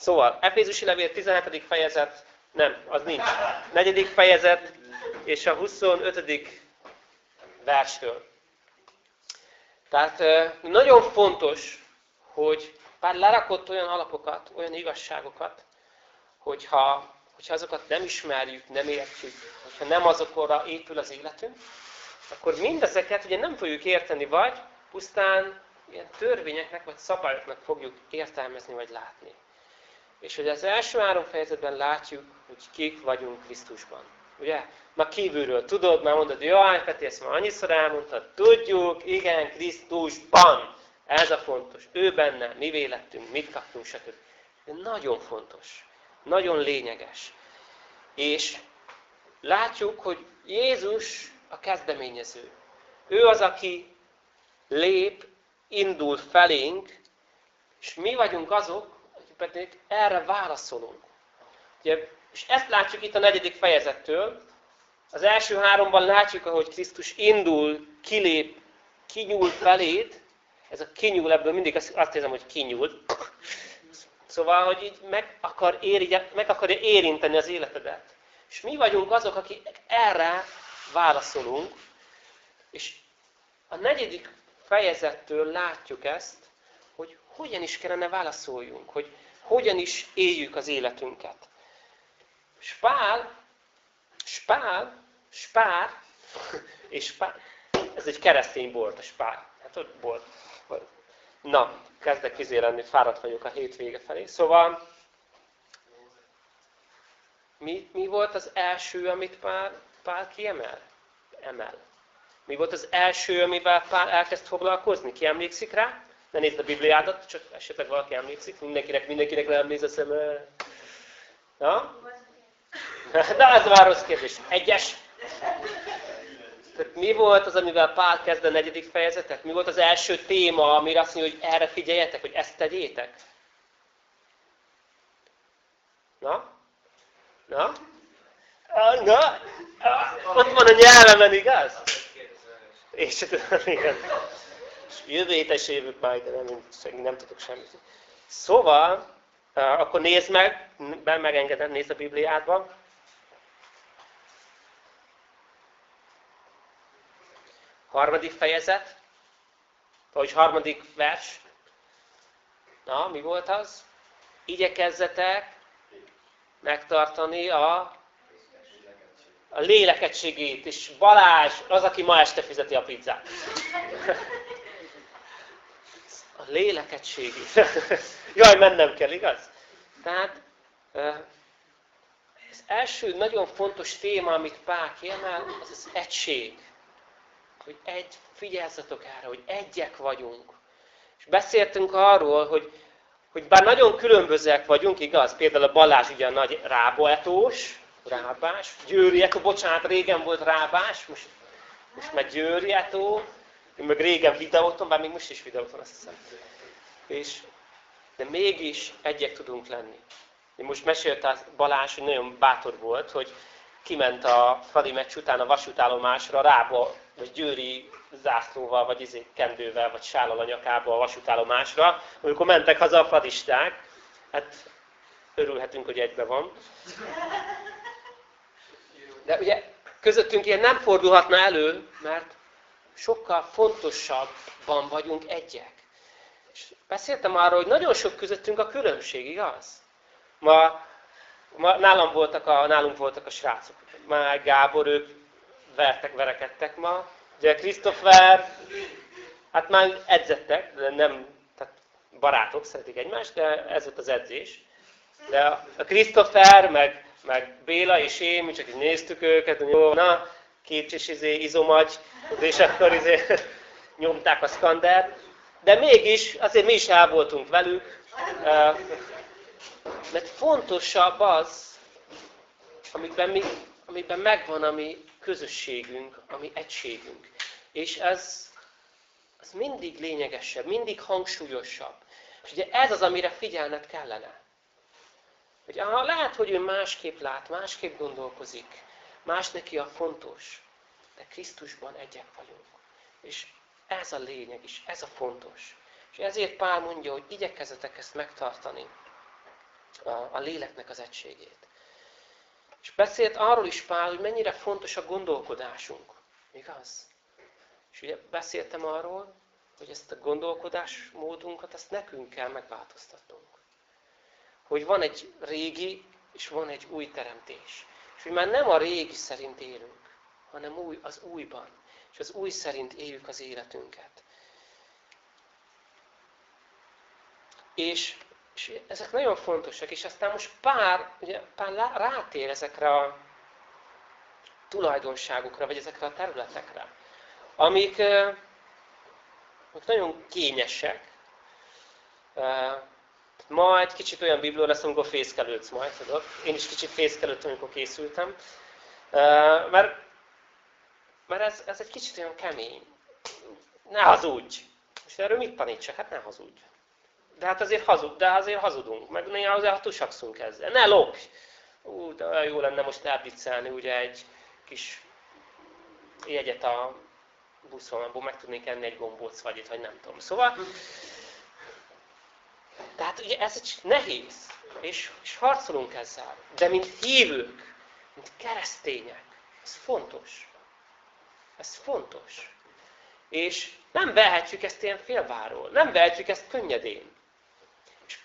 Szóval, Efézusi levél 17. fejezet, nem, az nincs. 4. fejezet és a 25. versről. Tehát nagyon fontos, hogy bár lerakott olyan alapokat, olyan igazságokat, hogyha, hogyha azokat nem ismerjük, nem értjük, hogyha nem azokra épül az életünk, akkor mindezeket ugye nem fogjuk érteni, vagy pusztán ilyen törvényeknek, vagy szabályoknak fogjuk értelmezni, vagy látni. És hogy az első három fejezetben látjuk, hogy kik vagyunk Krisztusban. Ugye? Ma kívülről tudod, már mondod, jaj, Peti, ezt már annyiszor elmondtad, tudjuk, igen, Krisztusban. Ez a fontos. Ő benne, mi vélettünk, mit kaptunk, stb. De nagyon fontos. Nagyon lényeges. És látjuk, hogy Jézus a kezdeményező. Ő az, aki lép, indul felénk, és mi vagyunk azok, pedig erre válaszolunk. Ugye, és ezt látjuk itt a negyedik fejezettől. Az első háromban látjuk, ahogy Krisztus indul, kilép, kinyúl feléd. Ez a kinyúl, ebből mindig azt érzem, hogy kinyúl. Szóval, hogy így meg, akar éri, meg akarja érinteni az életedet. És mi vagyunk azok, akik erre válaszolunk. És a negyedik fejezettől látjuk ezt, hogy hogyan is kellene válaszoljunk, hogy hogyan is éljük az életünket. Spál, spál, spár, és spár, ez egy keresztény bolt, a spár. Hát ott bolt. Na, kezdek izé lenni, fáradt vagyok a hétvége felé. Szóval, mi, mi volt az első, amit Pál, Pál kiemel? Emel. Mi volt az első, amivel Pál elkezd foglalkozni? Ki emlékszik rá? Ne nézd a Bibliádat, csak esetleg valaki emlékszik. Mindenkinek, mindenkinek nem néz a szeme. Na? Na, ez már rossz kérdés. Egyes. Tehát mi volt az, amivel Pál kezd a negyedik fejezetet? Mi volt az első téma, amire azt mondja, hogy erre figyeljetek, hogy ezt tegyétek? Na? Na? Na? Ott van a nyelvemen, igaz? És tudom, igen. Jövő héten is jövök majd, de nem, nem tudok semmit. Szóval, akkor nézd meg, be megengedem, nézd a Bibliádban. Harmadik fejezet, vagy harmadik vers. Na, mi volt az? Igyekezzetek megtartani a a lélekegységét, és Balázs az, aki ma este fizeti a pizzát. A lélekegységét. Jaj, mennem kell, igaz? Tehát az első nagyon fontos téma, amit Pál kiemel, az az egység. Hogy egy, figyelzetok erre, hogy egyek vagyunk. És beszéltünk arról, hogy, hogy bár nagyon különbözőek vagyunk, igaz? Például a Balázs ugye a nagy ráboetós, Rábás. Győri Eto, bocsánat, régen volt Rábás, most, most meg Győri Eto. Én meg régen videóton, bár még most is videóton azt hiszem. És, de mégis egyek tudunk lenni. Én most mesélte Balázs, hogy nagyon bátor volt, hogy kiment a Fradi meccs után a vasútállomásra, Rába, vagy Győri zászlóval, vagy izé, kendővel, vagy sállal a nyakába a vasútállomásra, amikor mentek haza a fadisták. Hát örülhetünk, hogy egybe van. De ugye közöttünk ilyen nem fordulhatna elő, mert sokkal fontosabban vagyunk egyek. És beszéltem arról, hogy nagyon sok közöttünk a különbség, igaz? Ma, ma nálam voltak a, nálunk voltak a srácok. Már Gábor, ők vertek, verekedtek ma. Ugye Christopher, hát már edzettek, de nem, tehát barátok, szeretik egymást, de ez volt az edzés. De a Christopher, meg meg Béla és én, mi csak így néztük őket, hogy jó, na, két kis izé, izomagy, és akkor izé, nyomták a szkandert. De mégis, azért mi is el voltunk velük, mert fontosabb az, amiben, mi, amiben megvan a mi közösségünk, a mi egységünk. És ez, az mindig lényegesebb, mindig hangsúlyosabb. És ugye ez az, amire figyelned kellene. Hogy aha, lehet, hogy ő másképp lát, másképp gondolkozik, más neki a fontos, de Krisztusban egyek vagyunk. És ez a lényeg is, ez a fontos. És ezért Pál mondja, hogy igyekezzetek ezt megtartani. a, a léleknek az egységét. És beszélt arról is Pál, hogy mennyire fontos a gondolkodásunk. Igaz? És ugye beszéltem arról, hogy ezt a gondolkodásmódunkat, ezt nekünk kell megváltoztatnunk. Hogy van egy régi, és van egy új teremtés. És hogy már nem a régi szerint élünk, hanem új, az újban. És az új szerint éljük az életünket. És, és ezek nagyon fontosak, és aztán most pár, ugye, pár rátér ezekre a tulajdonságokra, vagy ezekre a területekre, amik, amik nagyon kényesek. Ma egy kicsit olyan biblió lesz, amikor fészkelődsz majd, tudod. Én is kicsit fészkelődtem, amikor készültem. Mert, mert ez, ez egy kicsit olyan kemény. Ne hazudj! És erről mit tanítsak? Hát ne hazudj. De hát azért, hazud, de azért hazudunk, meg néha azért tusakszunk ezzel. Ne lopj! Ú, de jó lenne most elbiccelni ugye egy kis jegyet a buszon, abból meg tudnék enni egy gombóc vagyit, vagy nem tudom. Szóval, tehát ugye ez egy nehéz, és, és harcolunk ezzel. De mint hívők, mint keresztények, ez fontos. Ez fontos. És nem vehetjük ezt ilyen félváról. Nem vehetjük ezt könnyedén. És,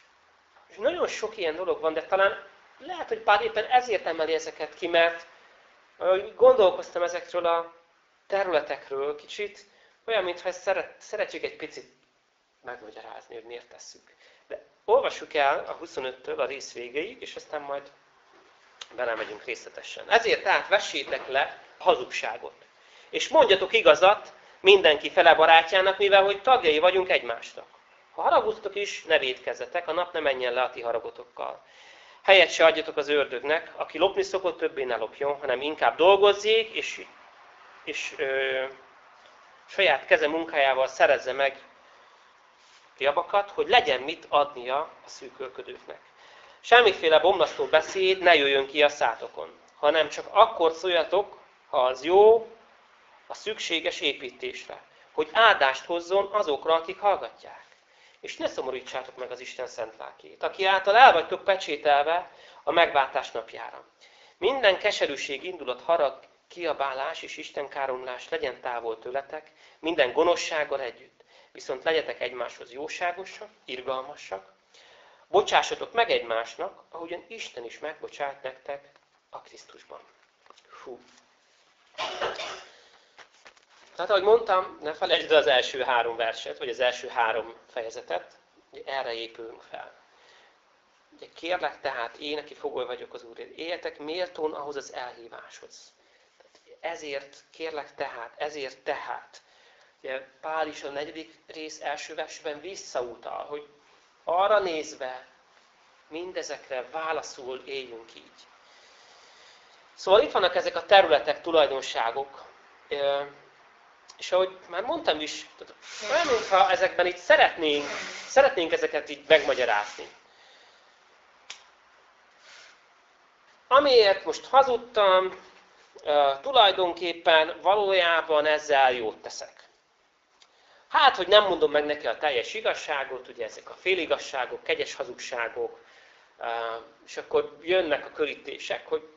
nagyon sok ilyen dolog van, de talán lehet, hogy pár éppen ezért emeli ezeket ki, mert gondolkoztam ezekről a területekről kicsit, olyan, mintha ezt szeret, szeretjük egy picit megmagyarázni, hogy miért tesszük. Olvassuk el a 25-től a rész végéig, és aztán majd belemegyünk részletesen. Ezért tehát vessétek le hazugságot. És mondjatok igazat mindenki fele barátjának, mivel hogy tagjai vagyunk egymásnak. Ha haragudtok is, ne védkezzetek, a nap ne menjen le a ti haragotokkal. Helyet se adjatok az ördögnek, aki lopni szokott, többé ne lopjon, hanem inkább dolgozzék, és, és ö, saját keze munkájával szerezze meg javakat, hogy legyen mit adnia a szűkölködőknek. Semmiféle bomlasztó beszéd ne jöjjön ki a szátokon, hanem csak akkor szóljatok, ha az jó, a szükséges építésre, hogy áldást hozzon azokra, akik hallgatják. És ne szomorítsátok meg az Isten szent lelkét, aki által el vagytok pecsételve a megváltás napjára. Minden keserűség, indulat, harag, kiabálás és Isten káromlás legyen távol tőletek, minden gonoszsággal együtt. Viszont legyetek egymáshoz jóságosak, irgalmasak, bocsássatok meg egymásnak, ahogyan Isten is megbocsát nektek a Krisztusban. Fú. Tehát, ahogy mondtam, ne felejtsd az első három verset, vagy az első három fejezetet, hogy erre épülünk fel. Ugye, kérlek tehát, én, aki fogoly vagyok az Úrért, éltek méltón ahhoz az elhíváshoz. Tehát ezért, kérlek tehát, ezért tehát. Ugye, Pál is a negyedik rész első versben visszautal, hogy arra nézve mindezekre válaszul éljünk így. Szóval itt vannak ezek a területek, tulajdonságok, és ahogy már mondtam is, olyan, mintha ezekben itt szeretnénk, szeretnénk ezeket így megmagyarázni. Amiért most hazudtam, tulajdonképpen valójában ezzel jót teszek. Hát, hogy nem mondom meg neki a teljes igazságot, ugye ezek a féligasságok, kegyes hazugságok, és akkor jönnek a körítések, hogy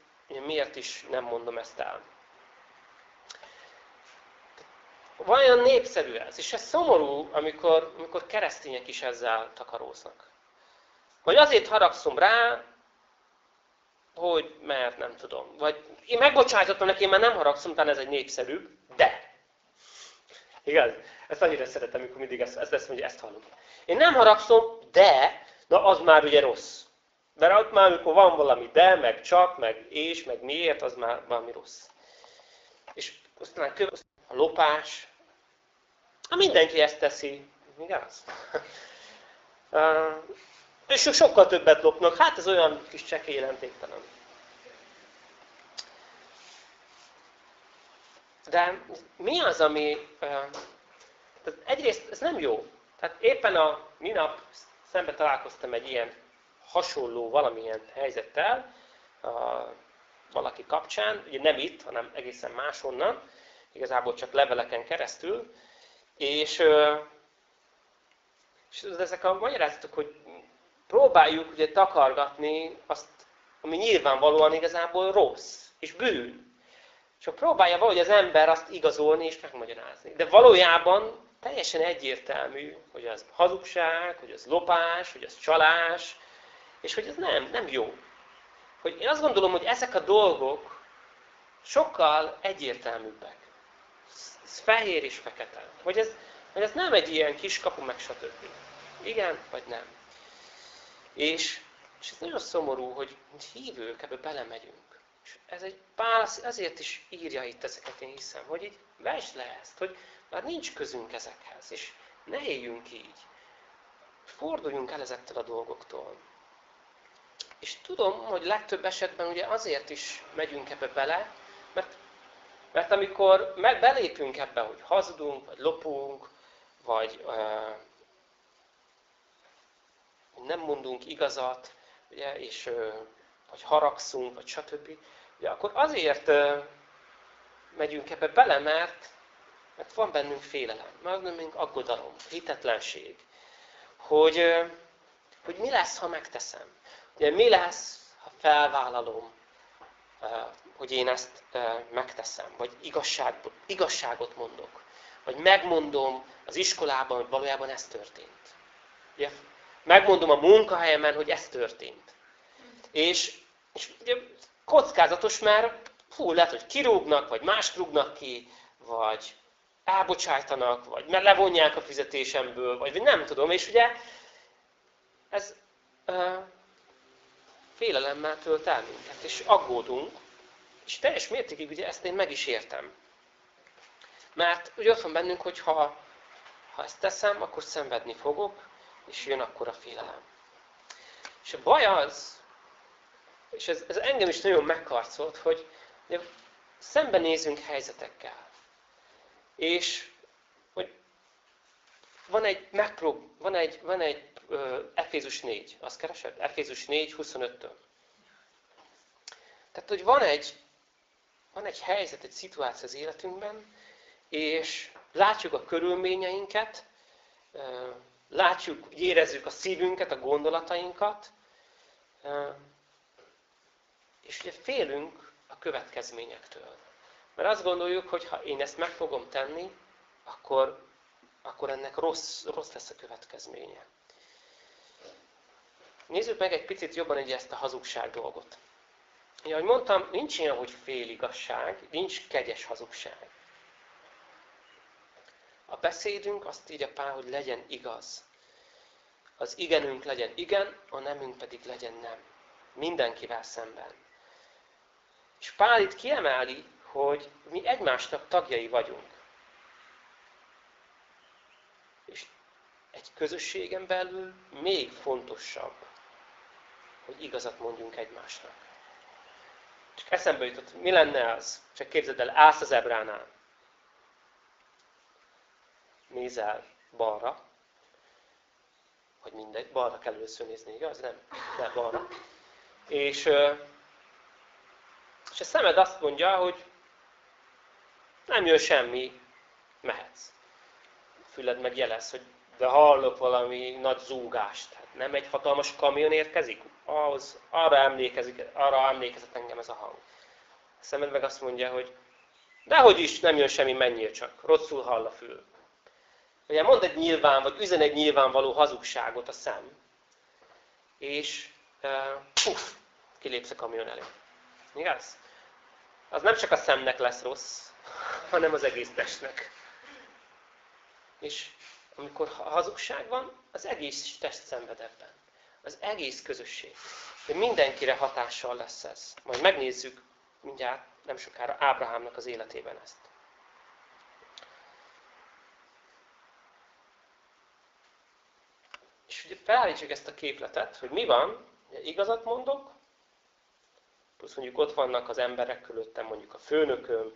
miért is nem mondom ezt el. Vajon népszerű ez? És ez szomorú, amikor, amikor keresztények is ezzel takaróznak. Vagy azért haragszom rá, hogy mert nem tudom. Vagy én megbocsájtottam neki, én már nem haragszom, talán ez egy népszerű, de. Igaz? Ezt annyira szeretem, amikor mindig ezt, ezt, mondja, ezt hallom. Én nem haragszom, de, na az már ugye rossz. Mert ott már, amikor van valami de, meg csak, meg és, meg miért, az már valami rossz. És aztán a lopás. Ha mindenki ezt teszi, igaz? És sokkal többet lopnak. Hát ez olyan kis csekély jelentéktelen. De mi az, ami... Tehát egyrészt ez nem jó. Tehát éppen a minap szembe találkoztam egy ilyen hasonló valamilyen helyzettel, a, valaki kapcsán, ugye nem itt, hanem egészen máshonnan, igazából csak leveleken keresztül, és, és ezek a magyarázatok, hogy próbáljuk ugye takargatni azt, ami nyilvánvalóan igazából rossz és bűn. Csak próbálja valahogy az ember azt igazolni és megmagyarázni. De valójában teljesen egyértelmű, hogy az hazugság, hogy az lopás, hogy az csalás, és hogy ez nem, nem jó. Hogy én azt gondolom, hogy ezek a dolgok sokkal egyértelműbbek. Ez fehér és fekete. Hogy ez, hogy ez nem egy ilyen kiskapu, meg stb. Igen, vagy nem. És, és ez nagyon szomorú, hogy hívők ebbe belemegyünk. És ez egy pál azért is írja itt ezeket, én hiszem, hogy így vesd le ezt, hogy már nincs közünk ezekhez, és ne éljünk így. Forduljunk el ezektől a dolgoktól. És tudom, hogy legtöbb esetben ugye azért is megyünk ebbe bele, mert, mert amikor belépünk ebbe, hogy hazudunk, vagy lopunk, vagy uh, nem mondunk igazat, ugye, és uh, vagy haragszunk, vagy stb. Ugye, akkor azért uh, megyünk ebbe bele, mert, mert van bennünk félelem, van bennünk aggodalom, hitetlenség, hogy, hogy mi lesz, ha megteszem. Ugye, mi lesz, ha felvállalom, hogy én ezt megteszem, vagy igazságot, igazságot mondok, vagy megmondom az iskolában, hogy valójában ez történt. Ugye, megmondom a munkahelyemen, hogy ez történt. És, és ugye, kockázatos, mert fú, lehet, hogy kirúgnak, vagy más rúgnak ki, vagy elbocsájtanak, vagy levonják a fizetésemből, vagy nem tudom. És ugye ez uh, félelemmel tölt el minket, és aggódunk, és teljes mértékig ugye ezt én meg is értem. Mert ugye ott van bennünk, hogy ha, ha ezt teszem, akkor szenvedni fogok, és jön akkor a félelem. És a baj az, és ez, ez engem is nagyon megkarcolt, hogy szembenézünk helyzetekkel. És hogy van egy megprób, van egy, van egy uh, Efézus 4, azt keresed? Efézus 4, 25-től. Tehát, hogy van egy, van egy helyzet, egy szituáció az életünkben, és látjuk a körülményeinket, uh, látjuk, érezzük a szívünket, a gondolatainkat, uh, és ugye félünk a következményektől. Mert azt gondoljuk, hogy ha én ezt meg fogom tenni, akkor, akkor ennek rossz, rossz lesz a következménye. Nézzük meg egy picit jobban egy ezt a hazugság dolgot. Ja, ahogy mondtam, nincs ilyen, hogy féligasság, nincs kegyes hazugság. A beszédünk azt írja Pál, hogy legyen igaz. Az igenünk legyen igen, a nemünk pedig legyen nem. Mindenkivel szemben. És Pál itt kiemeli, hogy mi egymásnak tagjai vagyunk. És egy közösségen belül még fontosabb, hogy igazat mondjunk egymásnak. Csak eszembe jutott, mi lenne az? Csak képzeld el, állsz az ebránál. Nézel balra, hogy mindegy, balra kell először nézni, igaz? Nem, nem balra. És, és a szemed azt mondja, hogy nem jön semmi, mehetsz. Füled meg jelez, hogy de hallok valami nagy zúgást. Nem egy hatalmas kamion érkezik? Ahhoz, arra, emlékezik, arra emlékezett engem ez a hang. A szemed meg azt mondja, hogy dehogy is nem jön semmi, menjél csak. Rosszul hall a fül. Ugye mond egy nyilván, vagy üzen egy nyilvánvaló hazugságot a szem. És uh, puff, kilépsz a kamion elé. Igaz? Az nem csak a szemnek lesz rossz, hanem az egész testnek. És amikor hazugság van, az egész test szenved ebben. Az egész közösség. De mindenkire hatással lesz ez. Majd megnézzük mindjárt nem sokára Ábrahámnak az életében ezt. És ugye felállítsuk ezt a képletet, hogy mi van, ugye igazat mondok, plusz mondjuk ott vannak az emberek körülöttem, mondjuk a főnököm,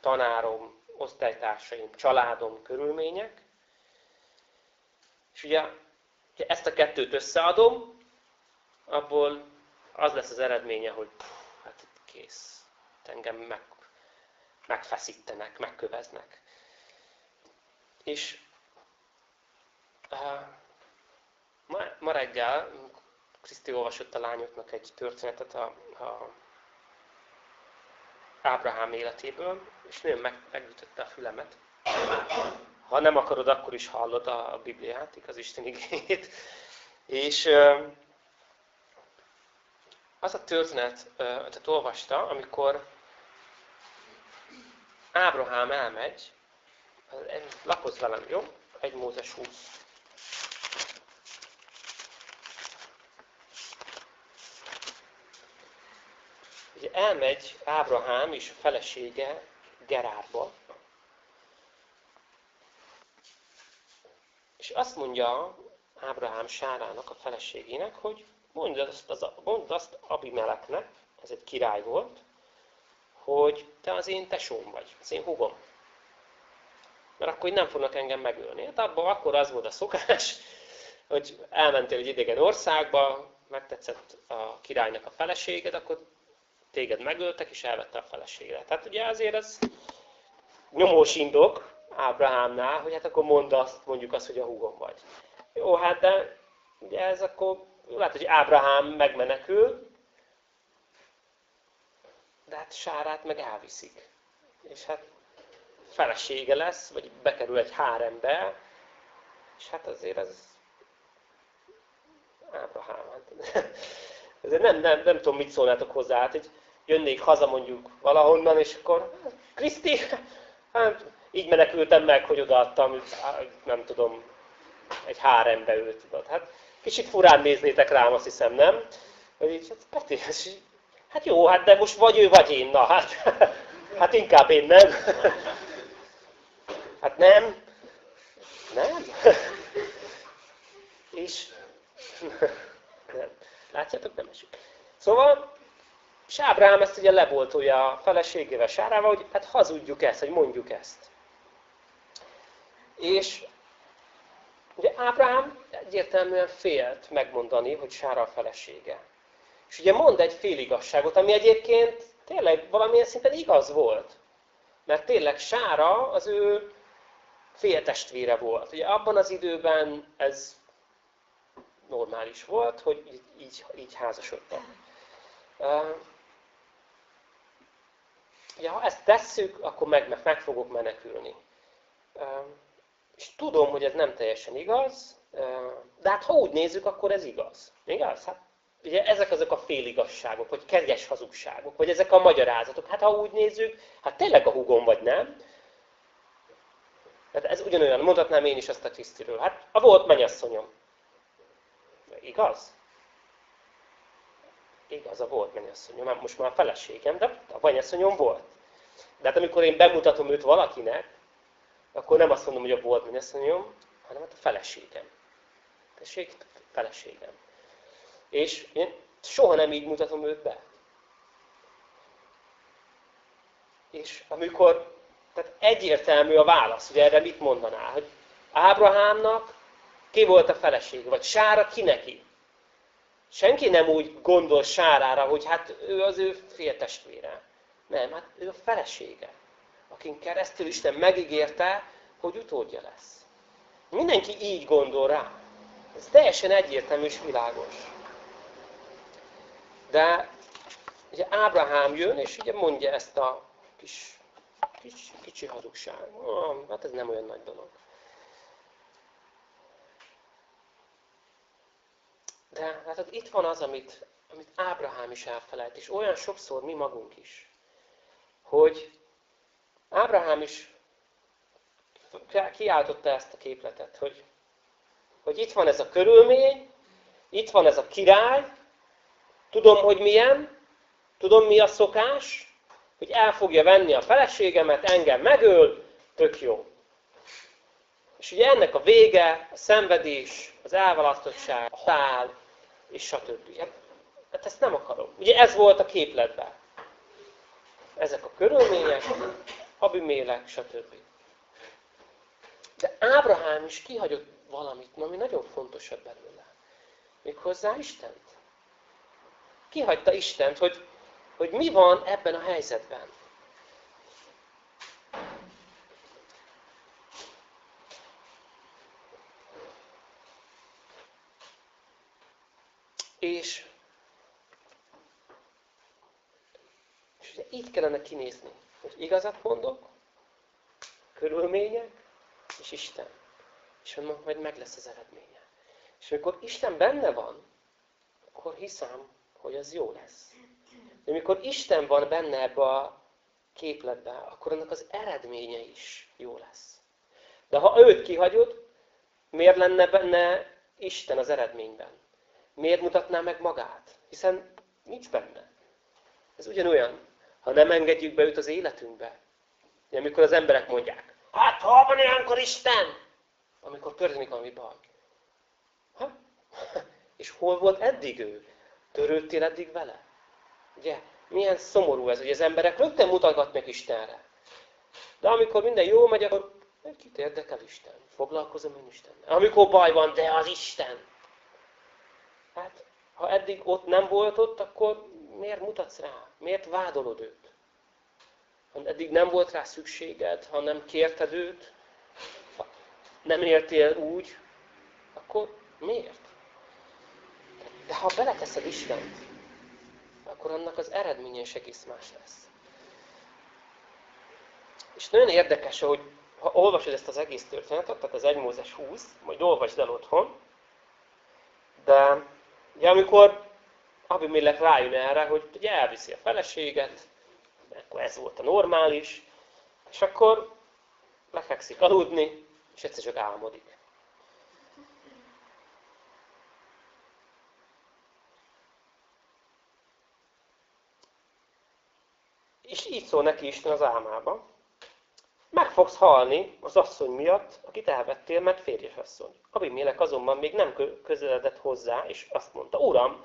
tanárom, osztálytársaim, családom, körülmények. És ugye, ha ezt a kettőt összeadom, abból az lesz az eredménye, hogy pff, hát itt kész. Engem meg, megfeszítenek, megköveznek. És uh, ma, ma reggel Kriszti olvasott a lányoknak egy történetet a, a Ábrahám életéből, és nagyon meg, megütötte a fülemet. Ha nem akarod, akkor is hallod a, a Bibliát, az Isten igényét. És az a történet, tehát olvasta, amikor Ábrahám elmegy, lapozz velem, jó? Egy Mózes 20. elmegy Ábrahám és a felesége Gerárba, és azt mondja Ábrahám Sárának, a feleségének, hogy mondd azt, az, mondd azt Abimeleknek, ez egy király volt, hogy te az én tesóm vagy, az én hugom. Mert akkor nem fognak engem megölni. Hát abban akkor az volt a szokás, hogy elmentél egy idegen országba, megtetszett a királynak a feleséged, akkor téged megöltek, és elvette a feleséget. Tehát ugye azért ez nyomós indok Ábrahámnál, hogy hát akkor mondd azt, mondjuk azt, hogy a húgom vagy. Jó, hát de ugye ez akkor, lehet, hogy Ábrahám megmenekül, de hát Sárát meg elviszik. És hát felesége lesz, vagy bekerül egy hárembe, és hát azért ez Ábrahám. Hát, ezért nem, nem, nem tudom, mit szólnátok hozzá. Hát, hogy jönnék haza mondjuk valahonnan, és akkor Kriszti, hát így menekültem meg, hogy odaadtam, nem tudom, egy hárembe ült, tudod. Hát kicsit furán néznétek rám, azt hiszem, nem? Hogy így, hát, Peti, hát jó, hát de most vagy ő, vagy én, na hát, hát inkább én nem. Hát nem. Nem. És nem. Látjátok, nem esik. Szóval, és Ábrahám ezt ugye leboltolja a feleségével Sárával, hogy hát hazudjuk ezt, hogy mondjuk ezt. És ugye Ábrahám egyértelműen félt megmondani, hogy Sára a felesége. És ugye mond egy féligasságot, ami egyébként tényleg valamilyen szinten igaz volt. Mert tényleg Sára az ő féltestvére volt. Ugye abban az időben ez normális volt, hogy így, így, házasodtak. Ugye, ha ezt tesszük, akkor meg, meg fogok menekülni. És tudom, hogy ez nem teljesen igaz, de hát ha úgy nézzük, akkor ez igaz. Igaz? Hát, ugye ezek azok a féligasságok, vagy kegyes hazugságok, vagy ezek a magyarázatok. Hát ha úgy nézzük, hát tényleg a hugom vagy nem. Tehát ez ugyanolyan, mondhatnám én is azt a Krisztiről. Hát a volt mennyasszonyom. Igaz? Igaz, a volt mennyasszonyom. Hát most már a feleségem, de a mennyasszonyom volt. De hát amikor én bemutatom őt valakinek, akkor nem azt mondom, hogy a volt mennyasszonyom, hanem hát a feleségem. Tessék, feleségem. És én soha nem így mutatom őt be. És amikor, tehát egyértelmű a válasz, hogy erre mit mondaná, hogy Ábrahámnak ki volt a felesége, vagy Sára ki neki. Senki nem úgy gondol Sárára, hogy hát ő az ő féltestvére. Nem, hát ő a felesége akin keresztül Isten megígérte, hogy utódja lesz. Mindenki így gondol rá. Ez teljesen egyértelmű és világos. De ugye Ábrahám jön, és ugye mondja ezt a kis, kis kicsi hazugság. Oh, hát ez nem olyan nagy dolog. De hát itt van az, amit, amit Ábrahám is elfelejt, és olyan sokszor mi magunk is, hogy Ábrahám is kiáltotta ezt a képletet, hogy, hogy itt van ez a körülmény, itt van ez a király, tudom, hogy milyen, tudom, mi a szokás, hogy el fogja venni a feleségemet, engem megöl, tök jó. És ugye ennek a vége, a szenvedés, az elvalasztottság, a halál, és stb. Hát, hát ezt nem akarom. Ugye ez volt a képletben. Ezek a körülmények, Abimélek, stb. De Ábrahám is kihagyott valamit, ami nagyon fontosabb belőle. Méghozzá Istent. Kihagyta Istent, hogy, hogy mi van ebben a helyzetben. És, és ugye így kellene kinézni, hogy igazat mondok, körülmények, és Isten. És annak majd meg lesz az eredménye. És amikor Isten benne van, akkor hiszem, hogy az jó lesz. De amikor Isten van benne ebbe a képletbe, akkor annak az eredménye is jó lesz. De ha őt kihagyod, miért lenne benne Isten az eredményben? Miért mutatná meg magát? Hiszen nincs benne. Ez ugyanolyan, ha nem engedjük be őt az életünkbe. Amikor az emberek mondják, hát hol van ilyenkor Isten? Amikor történik valami baj. Ha? És hol volt eddig ő? Törődtél eddig vele? Ugye? Milyen szomorú ez, hogy az emberek rögtön mutatgatnak Istenre. De amikor minden jó megy, akkor kit érdekel Isten? Foglalkozom én Istennel. Amikor baj van, de az Isten. Hát, ha eddig ott nem volt ott, akkor miért mutatsz rá? Miért vádolod őt? Ha eddig nem volt rá szükséged, ha nem kérted őt, ha nem értél úgy, akkor miért? De ha beleteszed Istent, akkor annak az eredménye is egész más lesz. És nagyon érdekes, hogy ha olvasod ezt az egész történetet, tehát az 1 Mózes 20, majd olvasd el otthon, de amikor Abimelech rájön erre, hogy ugye elviszi a feleséget, akkor ez volt a normális, és akkor lefekszik aludni, és egyszer csak álmodik. És így szól neki Isten az álmába. Meg fogsz halni az asszony miatt, akit elvettél, mert férjes asszony. Abimélek azonban még nem közeledett hozzá, és azt mondta, Uram,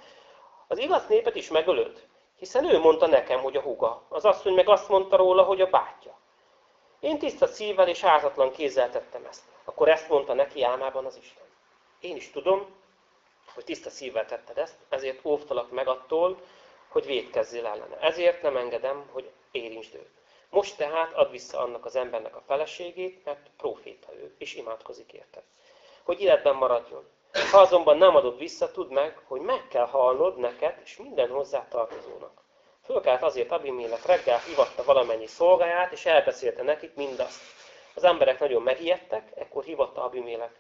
az igaz népet is megölöd, hiszen ő mondta nekem, hogy a huga. Az asszony meg azt mondta róla, hogy a bátyja. Én tiszta szívvel és ártatlan kézzel tettem ezt. Akkor ezt mondta neki álmában az Isten. Én is tudom, hogy tiszta szívvel tetted ezt, ezért óvtalak meg attól, hogy védkezzél ellene. Ezért nem engedem, hogy érintsd őt. Most tehát ad vissza annak az embernek a feleségét, mert proféta ő, és imádkozik érte. Hogy életben maradjon. Ha azonban nem adod vissza, tudd meg, hogy meg kell halnod neked, és minden hozzá tartozónak. Fölkelt azért Abimélek reggel hivatta valamennyi szolgáját, és elbeszélte nekik mindazt. Az emberek nagyon megijedtek, ekkor hivatta Abimélek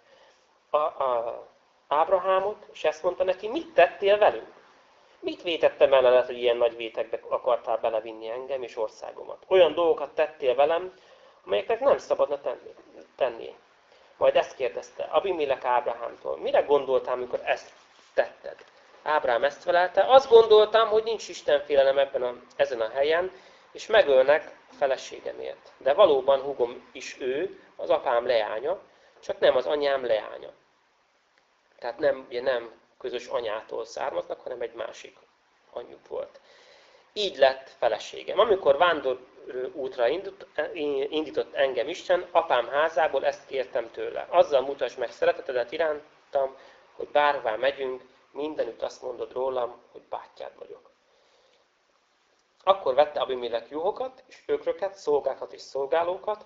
a, a, Ábrahámot, és ezt mondta neki, mit tettél velünk? Mit vétettem ellenet, hogy ilyen nagy vétekbe akartál belevinni engem és országomat? Olyan dolgokat tettél velem, amelyeknek nem szabadna tenni. tenni. Majd ezt kérdezte Abimélek Ábrahámtól. Mire gondoltál, amikor ezt tetted? Ábrám ezt felelte. Azt gondoltam, hogy nincs Isten félelem ebben a, ezen a helyen, és megölnek a feleségemért. De valóban hugom is ő, az apám leánya, csak nem az anyám leánya. Tehát nem, ugye nem közös anyától származnak, hanem egy másik anyjuk volt. Így lett feleségem. Amikor vándor útra indított engem Isten, apám házából ezt kértem tőle. Azzal mutasd meg szeretetedet irántam, hogy bárhová megyünk, mindenütt azt mondod rólam, hogy bátyád vagyok. Akkor vette Abimélek juhokat, és ökröket, szolgákat és szolgálókat,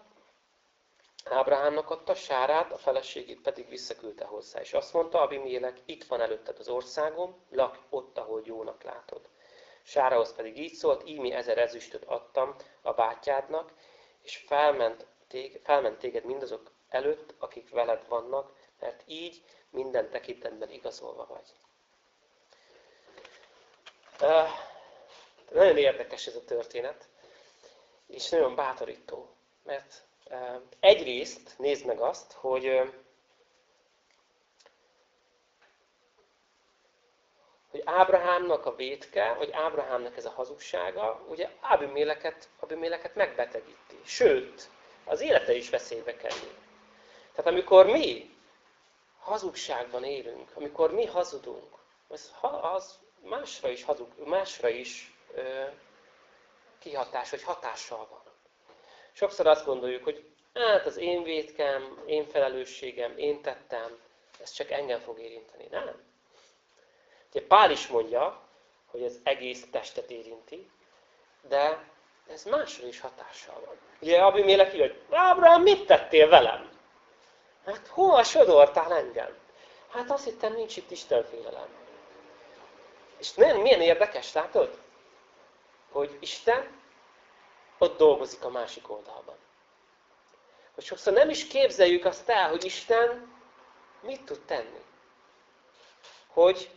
Ábrahámnak adta Sárát, a feleségét pedig visszaküldte hozzá. És azt mondta Abimélek, itt van előtted az országom, lakj ott, ahol jónak látod. Sárahoz pedig így szólt, ími ezer ezüstöt adtam a bátyádnak, és felment téged, felment téged mindazok előtt, akik veled vannak, mert így minden tekintetben igazolva vagy. Uh, nagyon érdekes ez a történet, és nagyon bátorító, mert Egyrészt nézd meg azt, hogy, hogy Ábrahámnak a vétke, vagy Ábrahámnak ez a hazugsága, ugye Abiméleket, Abiméleket megbetegíti. Sőt, az élete is veszélybe kerül. Tehát amikor mi hazugságban élünk, amikor mi hazudunk, az, az másra is hazug, másra is ö, kihatás, vagy hatással van. Sokszor azt gondoljuk, hogy hát az én vétkem, én felelősségem, én tettem, ez csak engem fog érinteni. Nem. Ugye Pál is mondja, hogy ez egész testet érinti, de ez másra is hatással van. Ugye Abimélek így, hogy Ábrahám, mit tettél velem? Hát hova sodortál engem? Hát azt hittem, nincs itt Isten félelem. És milyen, milyen érdekes, látod? Hogy Isten ott dolgozik a másik oldalban. Hogy sokszor nem is képzeljük azt el, hogy Isten mit tud tenni. Hogy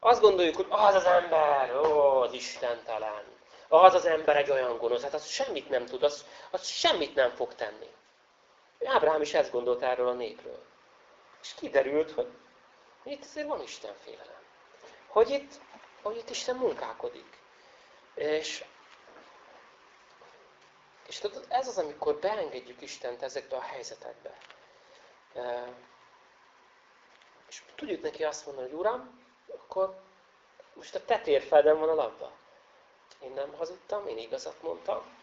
azt gondoljuk, hogy az az ember, ó, az istentelen. Az az ember egy olyan gonosz, hát az semmit nem tud, az, az semmit nem fog tenni. Ábrám is ezt gondolt erről a népről. És kiderült, hogy itt azért van Isten félelem. Hogy itt, hogy itt Isten munkálkodik. És, és tudod, ez az, amikor beengedjük Istent ezekbe a helyzetekbe. És tudjuk neki azt mondani, hogy Uram, akkor most a te térfelden van a labda. Én nem hazudtam, én igazat mondtam,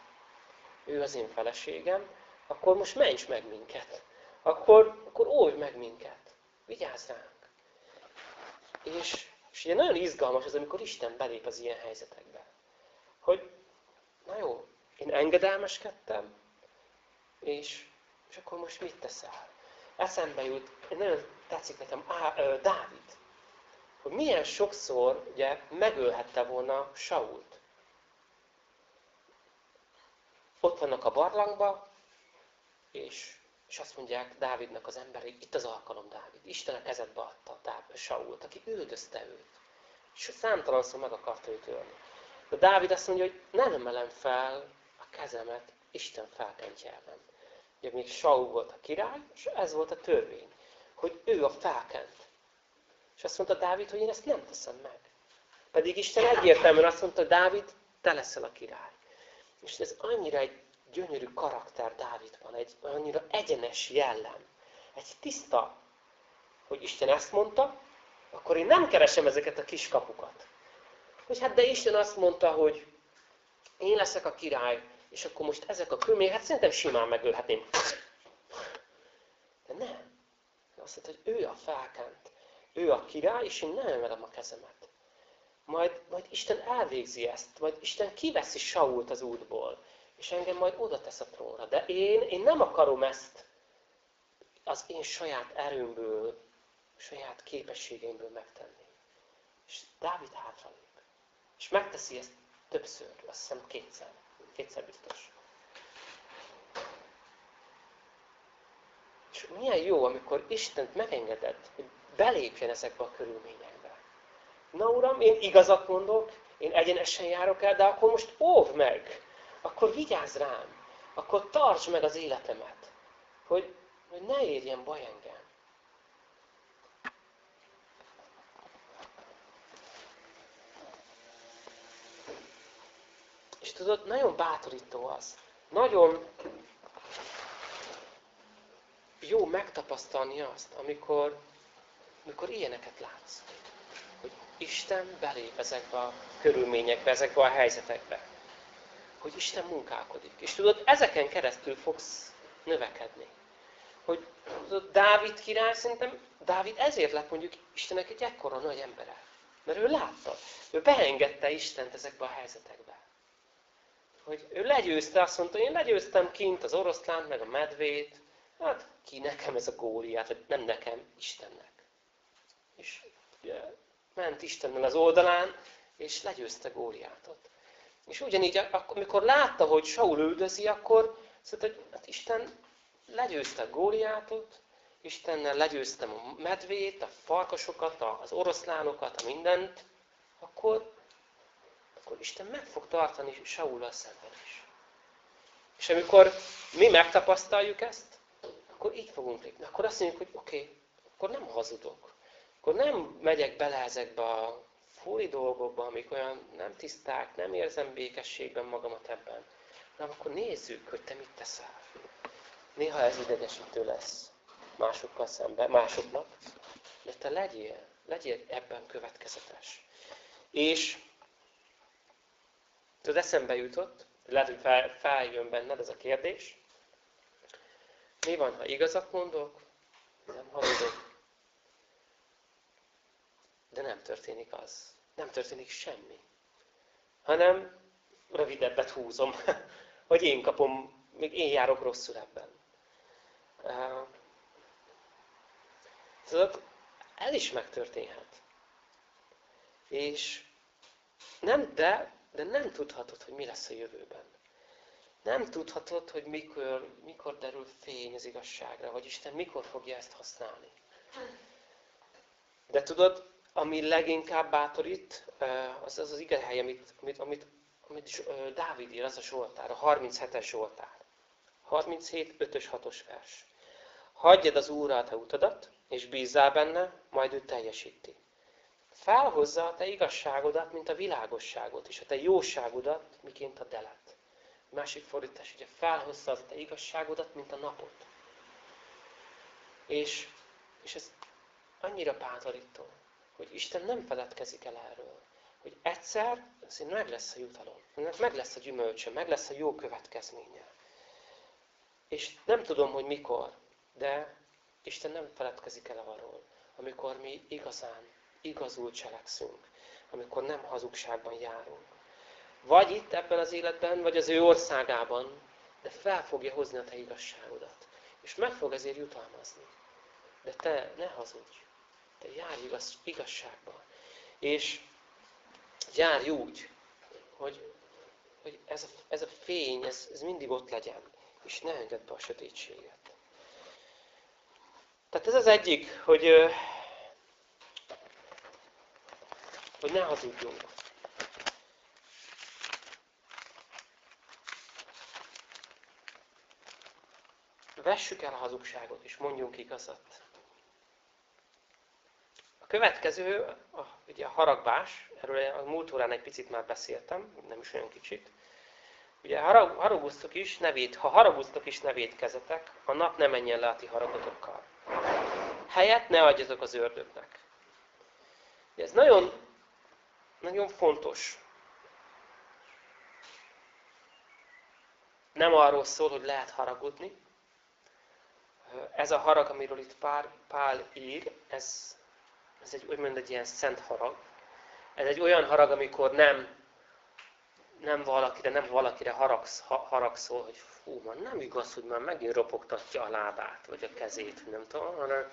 ő az én feleségem, akkor most ments meg minket. Akkor, akkor óvj meg minket. Vigyázz ránk. És, és ugye nagyon izgalmas az, amikor Isten belép az ilyen helyzetekbe. Hogy, na jó, én engedelmeskedtem, és, és akkor most mit teszel? Eszembe jut, nagyon tetszik nekem Á, ö, Dávid, hogy milyen sokszor ugye, megölhette volna Sault. Ott vannak a barlangba, és, és azt mondják Dávidnak az emberek, itt az alkalom Dávid, Isten a kezedbe adta Dávid, Sault, aki üldözte őt. És számtalanszor meg akarta őt ölni. De Dávid azt mondja, hogy nem emelem fel a kezemet Isten felkentje ellen. Ugye még Saul volt a király, és ez volt a törvény, hogy ő a felkent. És azt mondta Dávid, hogy én ezt nem teszem meg. Pedig Isten egyértelműen azt mondta, Dávid, te leszel a király. És ez annyira egy gyönyörű karakter Dávidban, egy annyira egyenes jellem, egy tiszta, hogy Isten ezt mondta, akkor én nem keresem ezeket a kiskapukat. Hogy hát de Isten azt mondta, hogy én leszek a király, és akkor most ezek a körülmények, hát szerintem simán megölhetném. De nem. Azt mondta, hogy ő a felkent. Ő a király, és én nem emelem a kezemet. Majd, majd Isten elvégzi ezt, majd Isten kiveszi Sault az útból, és engem majd oda tesz a trónra. De én, én nem akarom ezt az én saját erőmből, saját képességeimből megtenni. És Dávid hátralép. És megteszi ezt többször, azt hiszem kétszer. Kétszer biztos. És milyen jó, amikor Istent megengeded, hogy belépjen ezekbe a körülményekbe. Na Uram, én igazat mondok, én egyenesen járok el, de akkor most óv meg, akkor vigyázz rám, akkor tartsd meg az életemet, hogy, hogy ne érjen baj engem. És tudod, nagyon bátorító az. Nagyon jó megtapasztalni azt, amikor, amikor ilyeneket látsz. Hogy Isten belép ezekbe a körülményekbe, ezekbe a helyzetekbe. Hogy Isten munkálkodik. És tudod, ezeken keresztül fogsz növekedni. Hogy tudod, Dávid király, szerintem Dávid ezért lett mondjuk Istenek egy ekkora nagy embere. Mert ő látta. Ő beengedte Istent ezekbe a helyzetekbe. Hogy ő legyőzte, azt mondta, én legyőztem kint az oroszlánt, meg a medvét, Hát ki nekem ez a góliát, nem nekem, Istennek. És ugye, ment Istennel az oldalán, és legyőzte Góliátot. És ugyanígy, amikor látta, hogy Saul üldözi, akkor szólt, hogy hát Isten legyőzte Góliátot, Istennel legyőztem a medvét, a farkasokat, az oroszlánokat, a mindent, akkor, akkor Isten meg fog tartani Saul szemben is. És amikor mi megtapasztaljuk ezt, akkor így fogunk lépni. Akkor azt mondjuk, hogy oké, okay, akkor nem hazudok. Akkor nem megyek bele ezekbe a fúri dolgokba, amik olyan nem tiszták, nem érzem békességben magamat ebben. Nem, akkor nézzük, hogy te mit teszel. Néha ez idegesítő lesz másokkal szemben, másoknak, de te legyél, legyél ebben következetes. És tudod, eszembe jutott, lehet, hogy fel, feljön benned ez a kérdés, mi van, ha igazat mondok? Nem hazudok. De nem történik az. Nem történik semmi. Hanem rövidebbet húzom, hogy én kapom, még én járok rosszul ebben. Tudod, ez is megtörténhet. És nem, de, de nem tudhatod, hogy mi lesz a jövőben. Nem tudhatod, hogy mikor, mikor derül fény az igazságra, vagy Isten mikor fogja ezt használni. De tudod, ami leginkább bátorít, az az, az igehely, amit, amit, amit, amit Dávid ír, az a Zsoltár, a 37-es Zsoltár. 37, 5-ös, 6-os vers. Hagyjad az Úrra a te utadat, és bízzál benne, majd ő teljesíti. Felhozza a te igazságodat, mint a világosságot, és a te jóságodat, miként a delet. A másik fordítás, hogy felhozza a te igazságodat, mint a napot. És, és ez annyira bátorító, hogy Isten nem feledkezik el erről. Hogy egyszer azért meg lesz a jutalom, meg lesz a gyümölcse, meg lesz a jó következménye. És nem tudom, hogy mikor, de Isten nem feledkezik el arról, amikor mi igazán, igazul cselekszünk, amikor nem hazugságban járunk. Vagy itt ebben az életben, vagy az ő országában, de fel fogja hozni a te igazságodat. És meg fog ezért jutalmazni. De te ne hazudj. Te járj igaz, igazságban. És járj úgy, hogy, hogy ez, a, ez a fény, ez, ez mindig ott legyen, és ne engedd be a sötétséget. Tehát ez az egyik, hogy, hogy ne hazudjunk. Vessük el a hazugságot, és mondjunk igazat. A következő, a, ugye a haragbás, erről a múlt órán egy picit már beszéltem, nem is olyan kicsit. Ugye haraguztok is, nevét, ha haraguztok is, nevét kezetek, a nap ne menjen le a ti haragotokkal helyet ne adjatok az ördögnek. Ez nagyon, nagyon fontos. Nem arról szól, hogy lehet haragudni. Ez a harag, amiről itt Pál, Pál ír, ez, ez egy úgymond egy ilyen szent harag. Ez egy olyan harag, amikor nem, nem valakire, nem valakire haragsz, haragszol, hogy fú, man, nem igaz, hogy már megint ropogtatja a lábát, vagy a kezét, nem tudom, hanem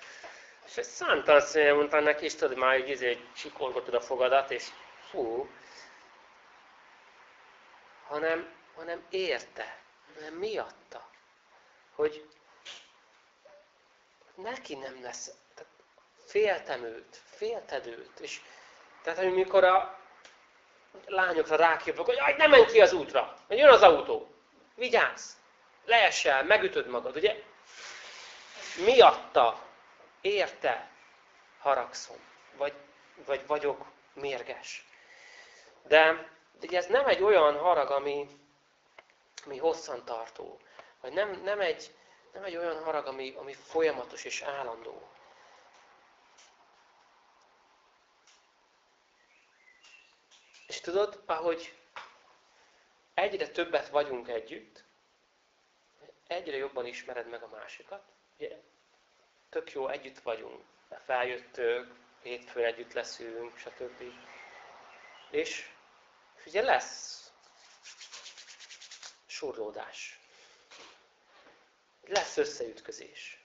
és egy Szent azt mondta neki, és tudod, már egy, izé, csikorgott a fogadat, és fú, hanem, hanem érte, hanem miatta, hogy neki nem lesz, tehát féltem őt, félted őt, és tehát amikor a lányokra rákívok, hogy nem menj ki az útra, mert jön az autó, vigyázz, leessel, megütöd magad, ugye? Miatta érte haragszom, vagy, vagy vagyok mérges. De, de ez nem egy olyan harag, ami, ami hosszantartó, vagy nem, nem, egy, nem egy olyan harag, ami, ami folyamatos és állandó. És tudod, ahogy egyre többet vagyunk együtt, egyre jobban ismered meg a másikat. Ugye, tök jó, együtt vagyunk. Feljöttök, hétfőn együtt leszünk, stb. És ugye lesz surlódás. Lesz összeütközés.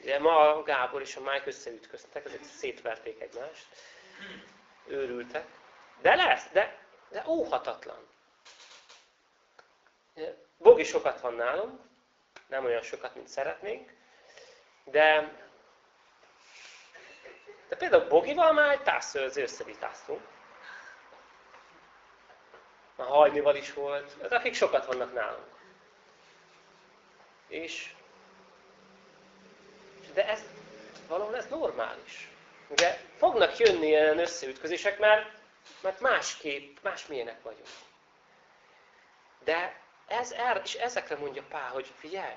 Ugye ma a Gábor és a Mike összeütköztek, ezek szétverték egymást. Őrültek. De lesz, de, de óhatatlan. Bogi sokat van nálunk, nem olyan sokat, mint szeretnénk, de, de például Bogival már egy az összevitáztunk. A hajmival is volt, de akik sokat vannak nálunk. És de ez valahol ez normális. Ugye fognak jönni ilyen összeütközések, mert, mert másképp, másmilyenek vagyunk. De ez, er, és ezekre mondja Pál, hogy figyelj,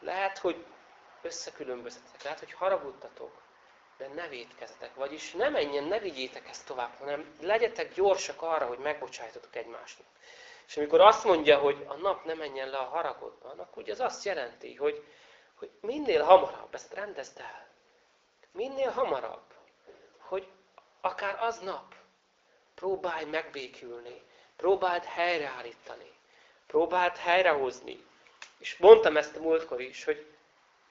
lehet, hogy összekülönböztetek. Lehet, hogy haragudtatok, de ne védkezzetek. Vagyis ne menjen, ne vigyétek ezt tovább, hanem legyetek gyorsak arra, hogy megbocsájtatok egymásnak. És amikor azt mondja, hogy a nap ne menjen le a haragodban, akkor ugye az azt jelenti, hogy, hogy minél hamarabb ezt rendezd el. Minél hamarabb, hogy akár aznap próbálj megbékülni, próbáld helyreállítani, próbáld helyrehozni. És mondtam ezt a múltkor is, hogy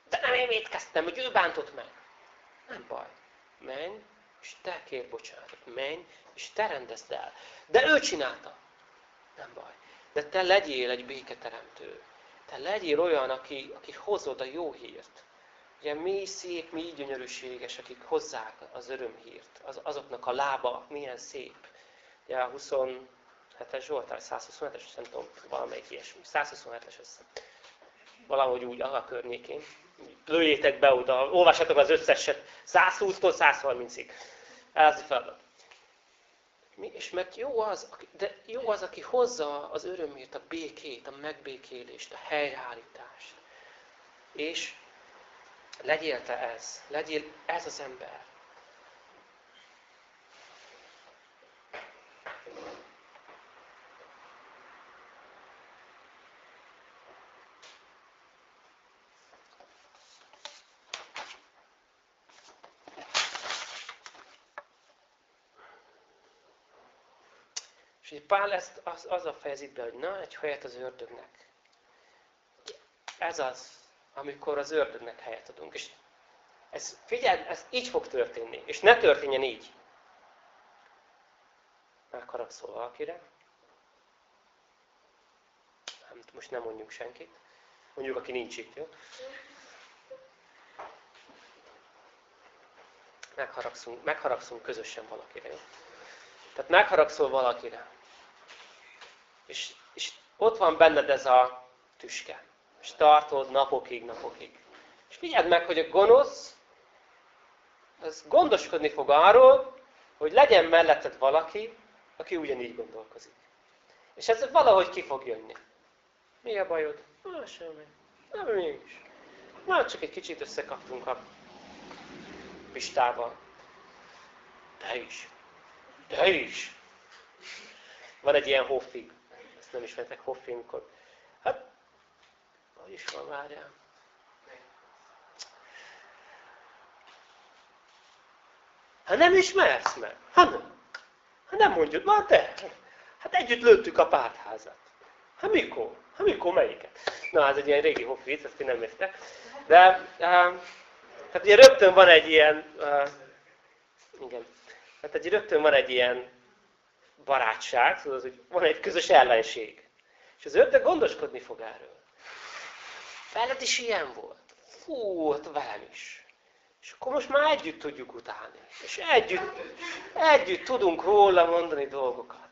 de nem én védkeztem, hogy ő bántott meg. Nem baj. Menj, És te kér bocsánatot. Menj, és te rendezd el. De ő csinálta. Nem baj. De te legyél egy béketeremtő. Te legyél olyan, aki, aki hozod a jó hírt. Ugye mi szép, mi gyönyörűséges, akik hozzák az örömhírt. Az, azoknak a lába milyen szép. Ugye a 27-es Zsoltár, 127-es, nem tudom, valamelyik ilyesmi. 127-es össze. Valahogy úgy a környékén. Lőjétek be oda, olvassátok az összeset. 120-tól 130-ig. Ez a feladat. Mi, és mert jó az, de jó az, aki hozza az örömét, a békét, a megbékélést, a helyreállítást. És legyél te ez, legyél ez az ember. És Pál ezt az, azzal fejezi be, hogy na, egy helyet az ördögnek. Ez az, amikor az ördögnek helyet adunk. És ez, figyeld, ez így fog történni. És ne történjen így. Megharagszol valakire. Nem, most nem mondjuk senkit. Mondjuk, aki nincs itt, jó? Megharagszunk, megharagszunk közösen valakire, jó? Tehát megharagszol valakire. És, és ott van benned ez a tüske. És tartod napokig, napokig. És figyeld meg, hogy a gonosz, az gondoskodni fog arról, hogy legyen melletted valaki, aki ugyanígy gondolkozik. És ez valahogy ki fog jönni. Mi a bajod? Na, semmi. Nem, mégis. Már csak egy kicsit összekaptunk a Pistával. Te is. Te is. Van egy ilyen hoffig nem ismertek Hoffinkot. Hát, hogy is van, várjál. Hát nem ismersz meg? Hát nem. Hát nem mondjuk, már te. Hát együtt lőttük a pártházat. Hát mikor? Hát mikor melyiket? Na, ez egy ilyen régi hofvic, ezt én nem érte. De, hát ugye rögtön van egy ilyen, uh, igen, hát egy rögtön van egy ilyen barátság, tudod, hogy van egy közös ellenség. És az ördög gondoskodni fog erről. Veled is ilyen volt. Fú, hát velem is. És akkor most már együtt tudjuk utálni. És együtt, együtt tudunk róla mondani dolgokat.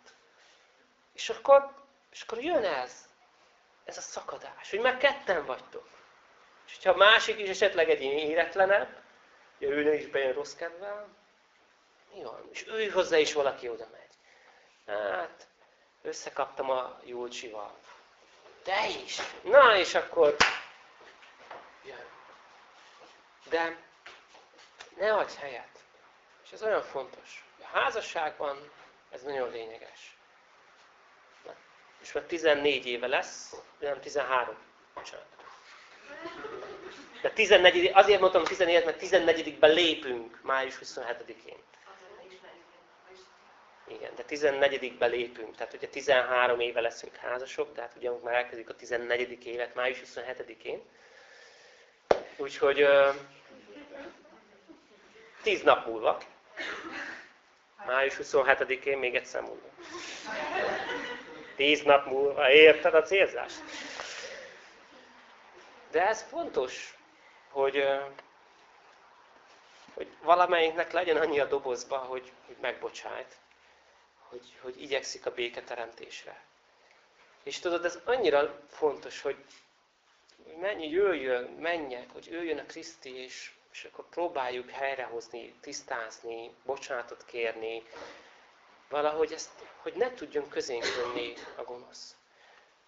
És akkor, és akkor jön ez, ez a szakadás, hogy már ketten vagytok. És ha a másik is esetleg egy éretlenebb, ja, ő is bejön rossz kedvel, mi van? És ő hozzá is valaki oda megy. Hát, összekaptam a Julcsival. De is! Na, és akkor jön. De ne adj helyet. És ez olyan fontos. A házasságban ez nagyon lényeges. Na, és már 14 éve lesz, nem 13. Bocsánat. De 14, azért mondtam 14, mert 14-ben lépünk május 27-én. Igen, de 14-be lépünk, tehát ugye 13 éve leszünk házasok, tehát ugye már elkezdik a 14. évet május 27-én. Úgyhogy 10 nap múlva, május 27-én még egyszer mondom. 10 nap múlva, érted a célzást? De ez fontos, hogy, hogy valamelyiknek legyen annyi a dobozba, hogy, hogy megbocsájt hogy, hogy igyekszik a béketeremtésre. És tudod, ez annyira fontos, hogy mennyi jöjjön, menjek, hogy jöjjön a Kriszti, és, és akkor próbáljuk helyrehozni, tisztázni, bocsánatot kérni, valahogy ezt, hogy ne tudjon közénk jönni a gonosz.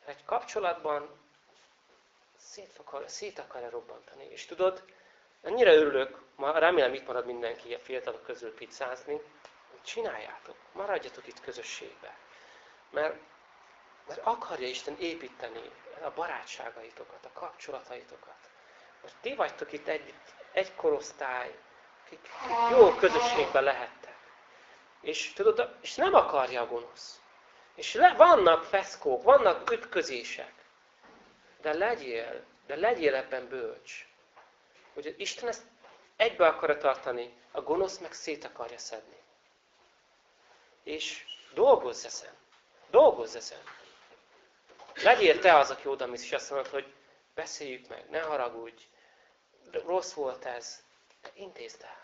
Egy kapcsolatban szét, akar, szét akar-e robbantani. És tudod, annyira örülök, ma remélem itt marad mindenki a fiatalok közül pizzázni, csináljátok, maradjatok itt közösségbe. Mert, mert akarja Isten építeni a barátságaitokat, a kapcsolataitokat. Mert ti vagytok itt egy, egy korosztály, akik, akik jó közösségben lehettek. És tudod, és nem akarja a gonosz. És le, vannak feszkók, vannak ütközések. De legyél, de legyél ebben bölcs. Hogy Isten ezt egybe akarja tartani, a gonosz meg szét akarja szedni. És dolgozz ezen. Dolgozz ezen. Legyél te az, aki oda és azt mondod, hogy beszéljük meg, ne haragudj, rossz volt ez, de intézd el.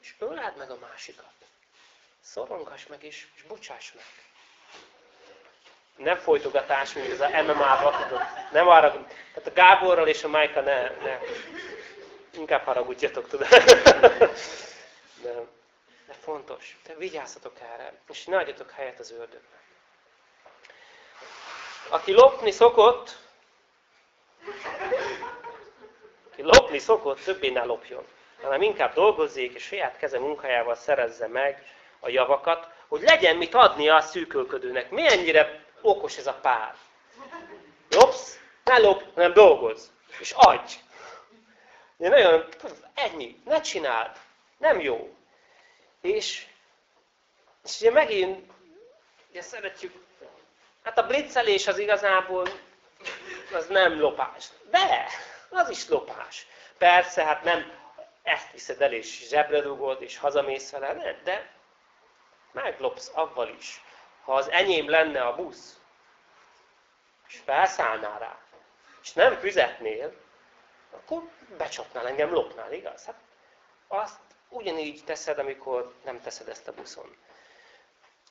És öleld meg a másikat. Szorongass meg, és, és bocsáss meg. Nem folytogatás, mint ez a tudod. Nem arra, tehát a Gáborral és a Májka ne, ne. Inkább haragudjatok, tudod. Nem. Fontos. Te vigyázzatok erre, és ne adjatok helyet az ördögnek. Aki lopni szokott, aki lopni szokott, többé ne lopjon, hanem inkább dolgozzék, és saját keze munkájával szerezze meg a javakat, hogy legyen mit adnia a szűkölködőnek. Milyennyire okos ez a pár. Lopsz, ne lop, hanem dolgozz, és adj. De nagyon, ennyi, ne csináld, nem jó. És, és ugye megint, ugye szeretjük, hát a blitzelés az igazából, az nem lopás. De, az is lopás. Persze, hát nem ezt viszed el, és zsebre dugod, és hazamész vele, nem, de meglopsz avval is. Ha az enyém lenne a busz, és felszállnál rá, és nem fizetnél, akkor becsapnál engem, lopnál, igaz? Hát azt ugyanígy teszed, amikor nem teszed ezt a buszon.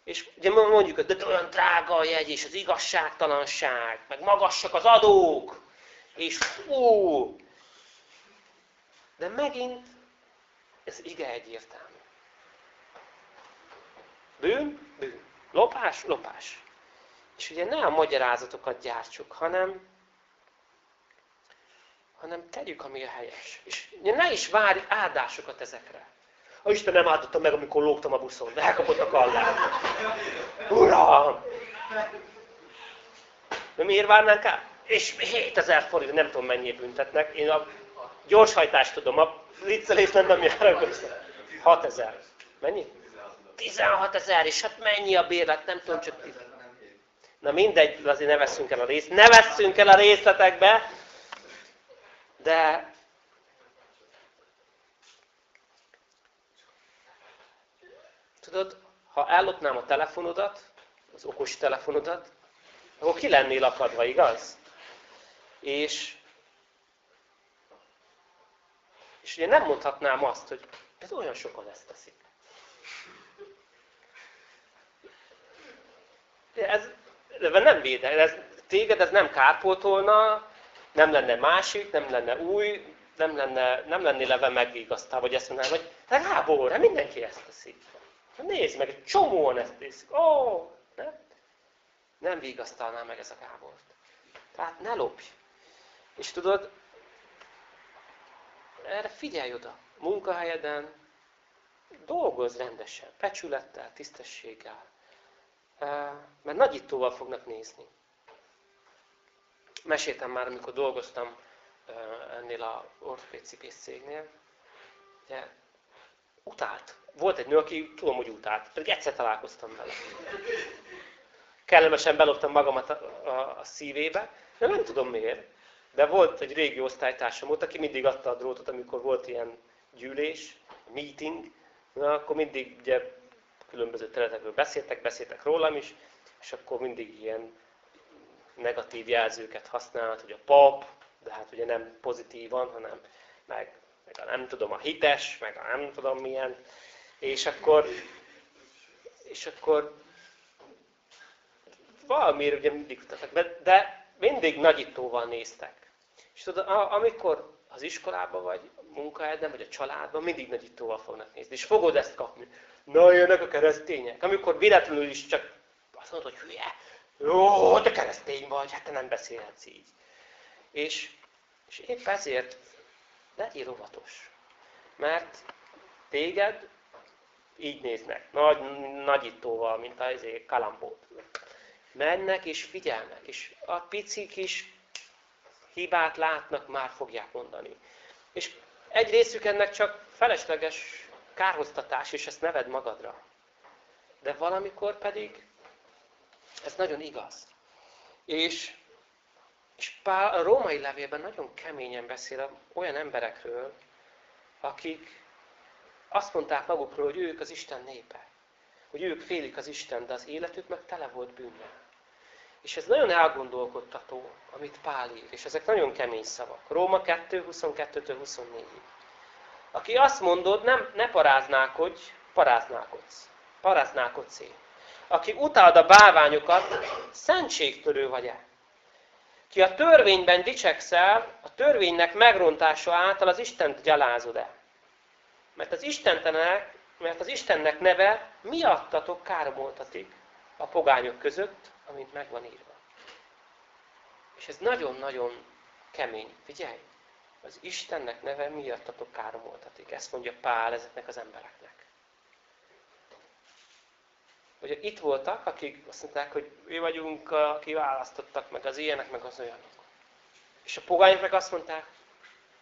És ugye mondjuk, hogy de olyan drága a jegy, és az igazságtalanság, meg magassak az adók, és fú! De megint ez ige egyértelmű. Bűn, bűn. Lopás, lopás. És ugye ne a magyarázatokat gyártsuk, hanem, hanem tegyük, ami a helyes. És ne is várj áldásokat ezekre. A Isten nem áldotta meg, amikor lógtam a buszon, de elkapott a kallát. Uram! De miért várnánk el? És 7000 forint, nem tudom mennyi büntetnek. Én a gyorshajtást tudom, a viccelés nem nem jár 6000. Mennyi? 16 ezer, és hát mennyi a bérlet, nem tudom, csak... Na mindegy, azért ne veszünk el a részt, ne veszünk el a részletekbe, de tudod, ha ellopnám a telefonodat, az okos telefonodat, akkor ki lennél akadva, igaz? És, és ugye nem mondhatnám azt, hogy ez olyan sokan ezt teszik. ez nem véde, ez, téged ez nem kárpótolna, nem lenne másik, nem lenne új, nem, lenne, nem lennél leve megvigasztál, vagy ezt mondanám, hogy hát mindenki ezt teszi. Nézd meg, egy csomóan ezt teszik. Ó, oh, nem? Nem vigasztalná meg ez a Gábort. Tehát ne lopj. És tudod, erre figyelj oda. Munkahelyeden dolgozz rendesen, pecsülettel, tisztességgel mert nagyítóval fognak nézni. Meséltem már, amikor dolgoztam ennél a ortopédcipész cégnél, ugye, utált. Volt egy nő, aki tudom, hogy utált, pedig egyszer találkoztam vele. Kellemesen beloptam magamat a, a, a szívébe, de nem tudom miért. De volt egy régi osztálytársam volt, aki mindig adta a drótot, amikor volt ilyen gyűlés, meeting, na, akkor mindig ugye különböző területekről beszéltek, beszéltek rólam is, és akkor mindig ilyen negatív jelzőket használt, hogy a pap, de hát ugye nem pozitívan, hanem meg, meg a nem tudom, a hites, meg a nem tudom milyen, és akkor, és akkor valamiért ugye mindig utattak de mindig nagyítóval néztek. És tudod, amikor az iskolában vagy, munkahelyeden, vagy a családban, mindig nagyítóval fognak nézni. És fogod ezt kapni. Na, jönnek a keresztények. Amikor véletlenül is csak azt mondod, hogy hülye, jó, te keresztény vagy, hát te nem beszélhetsz így. És, és épp ezért legyél óvatos. Mert téged így néznek, nagy, nagyítóval, mint az kalambót. Mennek és figyelnek, és a pici kis hibát látnak, már fogják mondani. És egy részük ennek csak felesleges kárhoztatás, és ezt neved magadra. De valamikor pedig ez nagyon igaz. És, és Pál a római levélben nagyon keményen beszél olyan emberekről, akik azt mondták magukról, hogy ők az Isten népe. Hogy ők félik az Isten, de az életük meg tele volt bűnnel. És ez nagyon elgondolkodtató, amit Pál ír, és ezek nagyon kemény szavak. Róma 2, 22-24-ig. Aki azt mondod, nem, ne paráználkodj, paráználkodsz. Paráználkodsz Aki utálod a bálványokat, szentségtörő vagy-e? Ki a törvényben dicsekszel, a törvénynek megrontása által az Istent gyalázod-e? Mert az Istentenek, mert az Istennek neve miattatok káromoltatik a pogányok között, amint meg van írva. És ez nagyon-nagyon kemény. Figyelj! Az Istennek neve miattatok káromoltatik. Ezt mondja Pál ezeknek az embereknek. Ugye itt voltak, akik azt mondták, hogy mi vagyunk, akik választottak meg az ilyenek, meg az olyanok. És a pogányok meg azt mondták,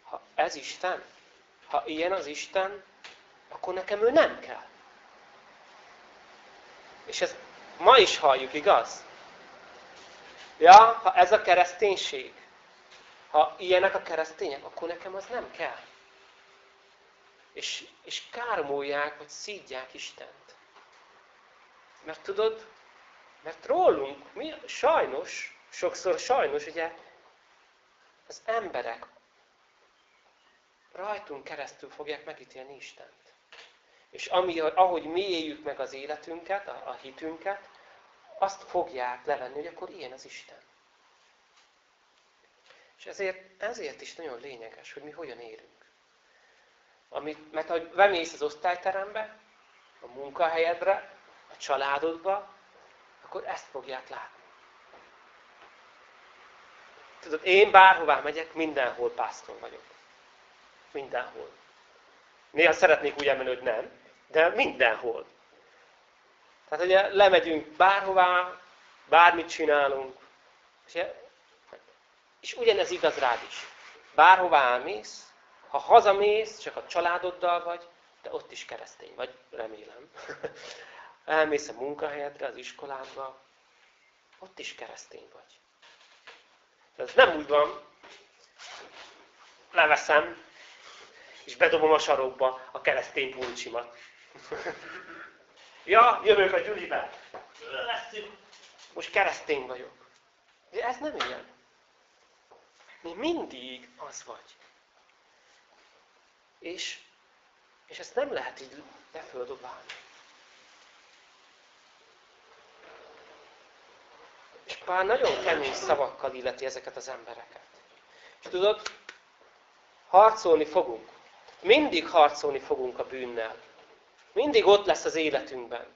ha ez Isten, ha ilyen az Isten, akkor nekem ő nem kell. És ezt ma is halljuk, igaz? Ja, ha ez a kereszténység, ha ilyenek a keresztények, akkor nekem az nem kell. És, és kármolják, vagy szídják Istent. Mert tudod, mert rólunk, mi sajnos, sokszor sajnos, ugye, az emberek rajtunk keresztül fogják megítélni Istent. És ami, ahogy mi éljük meg az életünket, a, a hitünket, azt fogják levenni, hogy akkor ilyen az Isten. És ezért, ezért is nagyon lényeges, hogy mi hogyan élünk. Amit, mert ha bemész az osztályterembe, a munkahelyedre, a családodba, akkor ezt fogják látni. Tudod, én bárhová megyek, mindenhol pásztor vagyok. Mindenhol. Néha szeretnék úgy emelni, hogy nem, de mindenhol. Tehát ugye lemegyünk bárhová, bármit csinálunk, és, és ugyanez igaz rád is. Bárhová elmész, ha hazamész, csak a családoddal vagy, de ott is keresztény vagy, remélem. Elmész a munkahelyedre, az iskoládba, ott is keresztény vagy. Ez nem úgy van, leveszem, és bedobom a sarokba a keresztény pulcsimat. ja, jövök a Gyulibe. Most keresztény vagyok. De ez nem ilyen. Mi mindig az vagy. És, és ezt nem lehet így leföldobálni. És Pál nagyon kemény szavakkal illeti ezeket az embereket. És tudod, harcolni fogunk. Mindig harcolni fogunk a bűnnel. Mindig ott lesz az életünkben,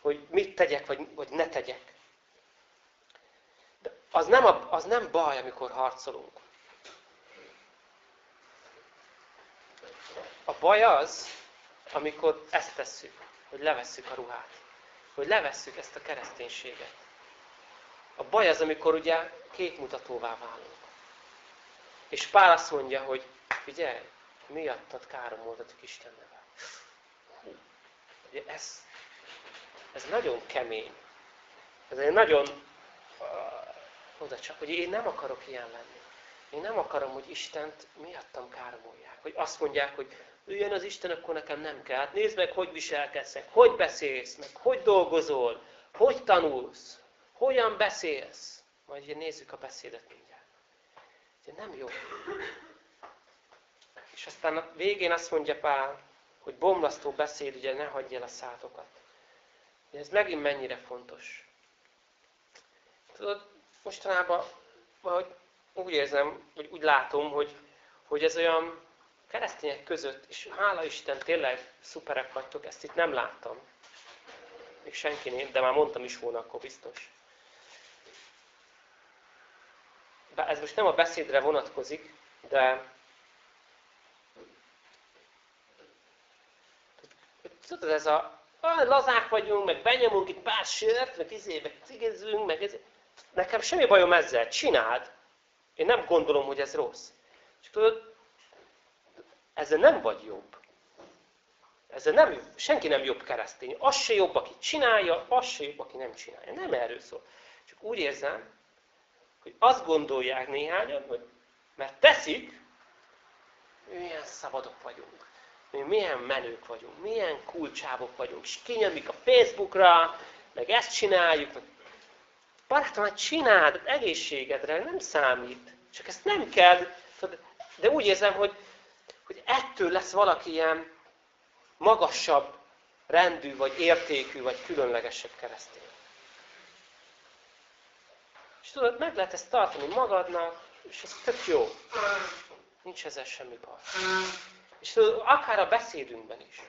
hogy mit tegyek, vagy, vagy ne tegyek. De az nem, a, az nem baj, amikor harcolunk. A baj az, amikor ezt tesszük, hogy levesszük a ruhát. Hogy levesszük ezt a kereszténységet. A baj az, amikor ugye képmutatóvá válunk. És Pál azt mondja, hogy figyelj, miattad káromoltatok Isten neve. Ugye ez, ez nagyon kemény. Ez egy nagyon oda csak, hogy én nem akarok ilyen lenni. Én nem akarom, hogy Istent miattam káromolják. Hogy azt mondják, hogy jön az Isten, akkor nekem nem kell. Hát nézd meg, hogy viselkedsz, hogy beszélsz, meg hogy dolgozol, hogy tanulsz. Hogyan beszélsz? Majd ugye nézzük a beszédet mindjárt. Ugye nem jó. És aztán a végén azt mondja Pál, hogy bomlasztó beszéd, ugye ne hagyj el a szátokat. De ez megint mennyire fontos. Tudod, mostanában vagy úgy érzem, vagy úgy látom, hogy, hogy ez olyan keresztények között, és hála Isten, tényleg szuperek vagytok, ezt itt nem láttam. Még senkinél, de már mondtam is volna, akkor biztos. Ez most nem a beszédre vonatkozik, de tudod, ez a lazák vagyunk, meg benyomunk itt pár sört, meg izé, meg cigizünk, meg ez. Nekem semmi bajom ezzel, csináld. Én nem gondolom, hogy ez rossz. És tudod, ezzel nem vagy jobb. Ezzel nem, senki nem jobb keresztény. Az se jobb, aki csinálja, az se jobb, aki nem csinálja. Nem erről szól. Csak úgy érzem, hogy azt gondolják néhányan, hogy mert teszik, mi milyen szabadok vagyunk, mi milyen menők vagyunk, milyen kulcsábok vagyunk, és kinyomjuk a Facebookra, meg ezt csináljuk, barátom, hát csináld, egészségedre nem számít. Csak ezt nem kell, de úgy érzem, hogy, hogy ettől lesz valaki ilyen magasabb rendű, vagy értékű, vagy különlegesebb keresztény. És tudod, meg lehet ezt tartani magadnak, és ez tök jó. Nincs ezzel semmi baj. És tudod, akár a beszédünkben is.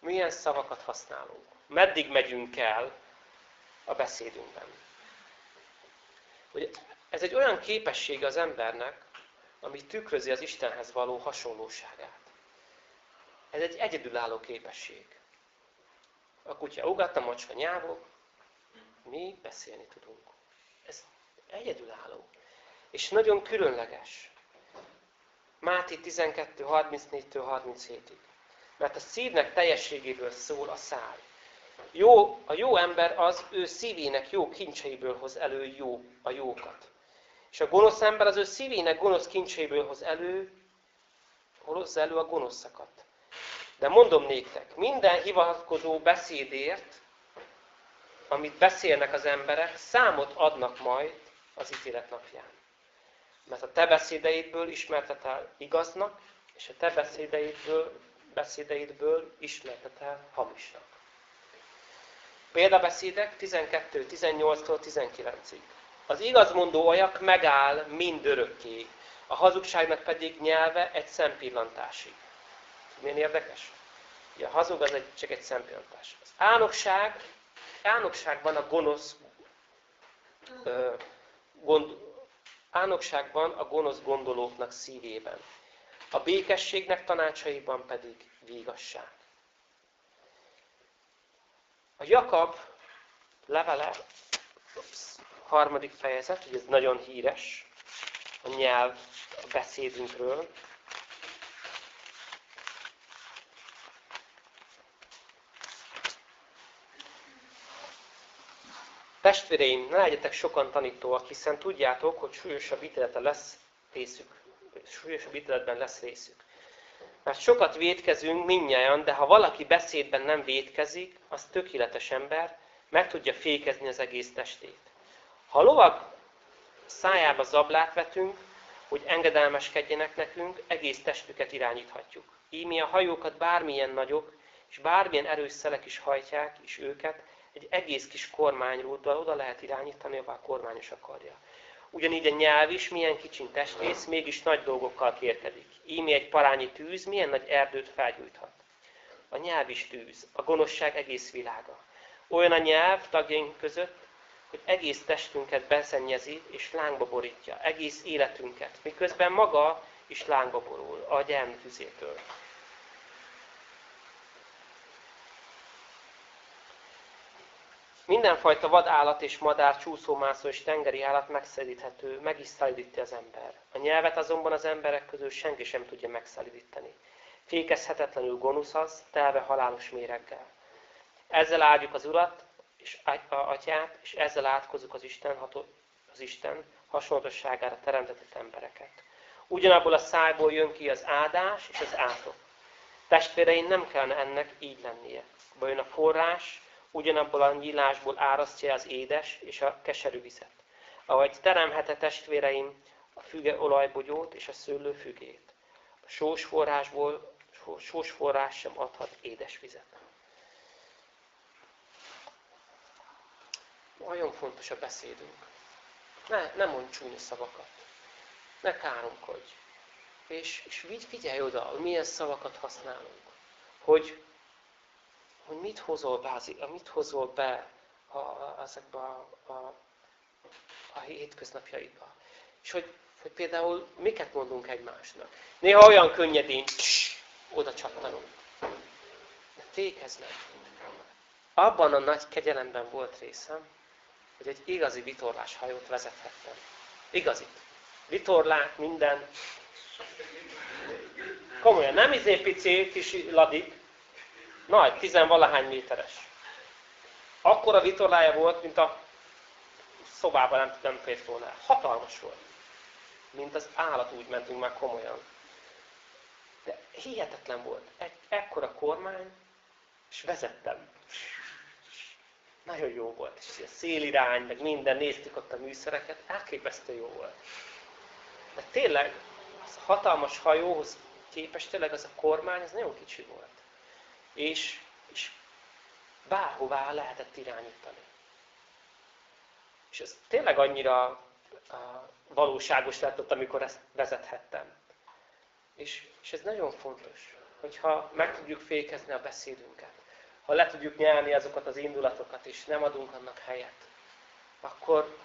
Milyen szavakat használunk. Meddig megyünk el a beszédünkben. Hogy ez egy olyan képessége az embernek, ami tükrözi az Istenhez való hasonlóságát. Ez egy egyedülálló képesség. A kutya ugat, a macska nyávog, mi beszélni tudunk. Ez egyedülálló. És nagyon különleges. Máté 12, 34-től 37-ig. Mert a szívnek teljességéből szól a száj. Jó, a jó ember az ő szívének jó kincseiből hoz elő jó, a jókat. És a gonosz ember az ő szívének gonosz kincseiből hoz elő, hozza elő a gonoszakat. De mondom néktek, minden hivatkozó beszédért, amit beszélnek az emberek, számot adnak majd az ítélet napján. Mert a te beszédeidből ismertetel igaznak, és a te beszédeidből, beszédeidből ismertetel hamisnak. Példabeszédek 12-18-tól 19-ig. Az igazmondó ajak megáll mindörökké, a hazugságnak pedig nyelve egy szempillantásig. Milyen érdekes? Ugye a hazug az egy, csak egy szempillantás. Az álnokság, álnokságban a gonosz ö, gond, álnokságban a gonosz gondolóknak szívében. A békességnek tanácsaiban pedig vígasság. A Jakab levele, ups, harmadik fejezet, ugye ez nagyon híres, a nyelv, a beszédünkről. Testvéreim, ne legyetek sokan tanítóak, hiszen tudjátok, hogy súlyosabb ítélete lesz részük. Súlyosabb ítéletben lesz részük. Mert sokat védkezünk minnyáján, de ha valaki beszédben nem védkezik, az tökéletes ember, meg tudja fékezni az egész testét. Ha a lovag szájába zablát vetünk, hogy engedelmeskedjenek nekünk, egész testüket irányíthatjuk. Így mi a hajókat bármilyen nagyok, és bármilyen erős szelek is hajtják, és őket egy egész kis kormányrúddal oda lehet irányítani, ahová a kormányos akarja. Ugyanígy a nyelv is milyen kicsin testrész, mégis nagy dolgokkal kérkedik. Ími egy parányi tűz milyen nagy erdőt felgyújthat. A nyelv is tűz, a gonoszság egész világa. Olyan a nyelv tagjaink között, hogy egész testünket beszennyezi és lángba borítja, egész életünket, miközben maga is lángba borul a gyermek Mindenfajta vadállat és madár, csúszómászó és tengeri állat megszedíthető, meg is szállítja az ember. A nyelvet azonban az emberek közül senki sem tudja megszállítani. Fékezhetetlenül gonosz az, telve halálos méreggel. Ezzel áldjuk az Urat, és a atyát, és ezzel átkozunk az Isten, az Isten hasonlatosságára teremtett embereket. Ugyanabból a szájból jön ki az áldás és az átok. Testvéreim, nem kellene ennek így lennie. Vajon a forrás ugyanabból a nyílásból árasztja az édes és a keserű vizet. Ahogy teremhete testvéreim a füge olajbogyót és a szőlő fügét. A sós forrásból sós forrás sem adhat édes vizet. Nagyon fontos a beszédünk. Ne, ne mondj csúnya szavakat. Ne káromkodj. És, és figyelj oda, hogy milyen szavakat használunk. Hogy, hogy mit hozol be, mit hozol be a, a, ezekbe a, a, a hétköznapjaidba. És hogy, hogy például miket mondunk egymásnak. Néha olyan könnyedén oda csattanunk. De fékezz meg. Abban a nagy kegyelemben volt részem, hogy egy igazi vitorlás hajót vezethettem. Igazi. Vitorlák, minden. Komolyan, nem izé pici kis ladik, nagy, tizenvalahány méteres. Akkor a vitorlája volt, mint a szobában nem tudom volna. Hatalmas volt. Mint az állat úgy mentünk már komolyan. hihetetlen volt. Egy ekkora kormány, és vezettem. Nagyon jó volt. És a szélirány, meg minden, néztük ott a műszereket, elképesztő jó volt. De tényleg, az a hatalmas hajóhoz képest tényleg az a kormány, az nagyon kicsi volt. És, és bárhová lehetett irányítani. És ez tényleg annyira valóságos lett ott, amikor ezt vezethettem. És, és ez nagyon fontos, hogyha meg tudjuk fékezni a beszédünket, ha le tudjuk nyelni azokat az indulatokat, és nem adunk annak helyet, akkor,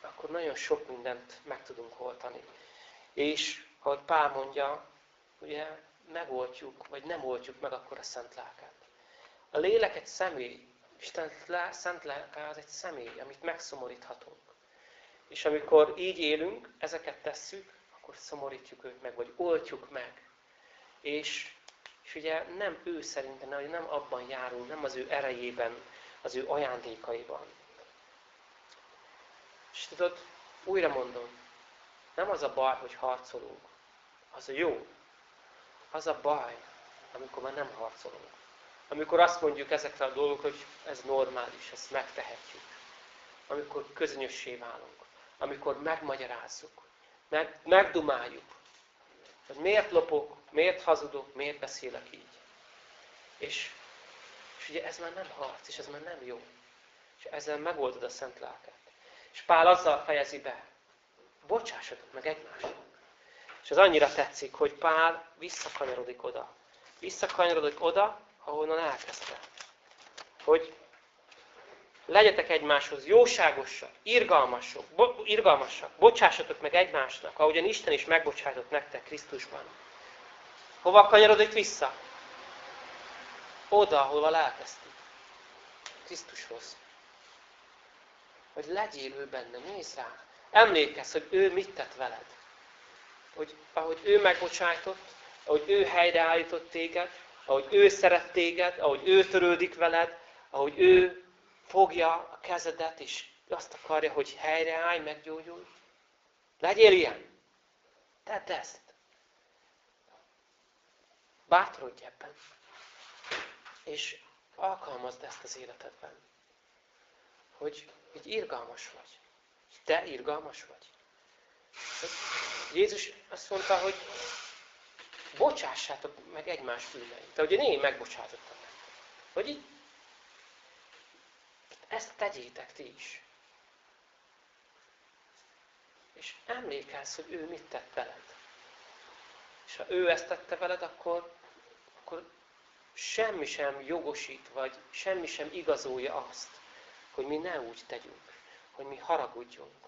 akkor nagyon sok mindent meg tudunk oltani. És, ahogy Pál mondja, ugye megoltjuk, vagy nem oltjuk meg akkor a szent lelket. A lélek egy személy, Isten szent lelke az egy személy, amit megszomoríthatunk. És amikor így élünk, ezeket tesszük, akkor szomorítjuk őt meg, vagy oltjuk meg. És, és ugye nem ő szerintem, hogy nem abban járunk, nem az ő erejében, az ő ajándékaiban. És tudod, újra mondom, nem az a baj, hogy harcolunk. Az a jó. Az a baj, amikor már nem harcolunk. Amikor azt mondjuk ezekre a dolgok, hogy ez normális, ezt megtehetjük. Amikor közönössé válunk. Amikor megmagyarázzuk. Meg, megdumáljuk. Hogy miért lopok, miért hazudok, miért beszélek így. És, és ugye ez már nem harc, és ez már nem jó. És ezzel megoldod a szent lelket. És Pál azzal fejezi be, bocsássatok meg egymásnak. És ez annyira tetszik, hogy Pál visszakanyarodik oda. Visszakanyarodik oda, ahonnan elkezdte. Hogy legyetek egymáshoz jóságosak, irgalmasok, bo irgalmasak, bocsássatok meg egymásnak, ahogyan Isten is megbocsájtott nektek Krisztusban. Hova kanyarodik vissza? Oda, ahol elkezdtük. Krisztushoz. Hogy legyél ő benne, nézz rá. Emlékezz, hogy ő mit tett veled. Hogy ahogy ő megbocsájtott, ahogy ő helyreállított téged, ahogy ő szeret téged, ahogy ő törődik veled, ahogy ő fogja a kezedet, és azt akarja, hogy helyreállj, meggyógyulj. Legyél ilyen. Tedd ezt. Bátorodj ebben. És alkalmazd ezt az életedben. Hogy így irgalmas vagy. Te irgalmas vagy. Jézus azt mondta, hogy bocsássátok meg egymás bűneit. De ugye én megbocsátottam meg. Hogy így ezt tegyétek ti is. És emlékezz, hogy ő mit tett veled. És ha ő ezt tette veled, akkor, akkor semmi sem jogosít, vagy semmi sem igazolja azt, hogy mi ne úgy tegyünk, hogy mi haragudjunk,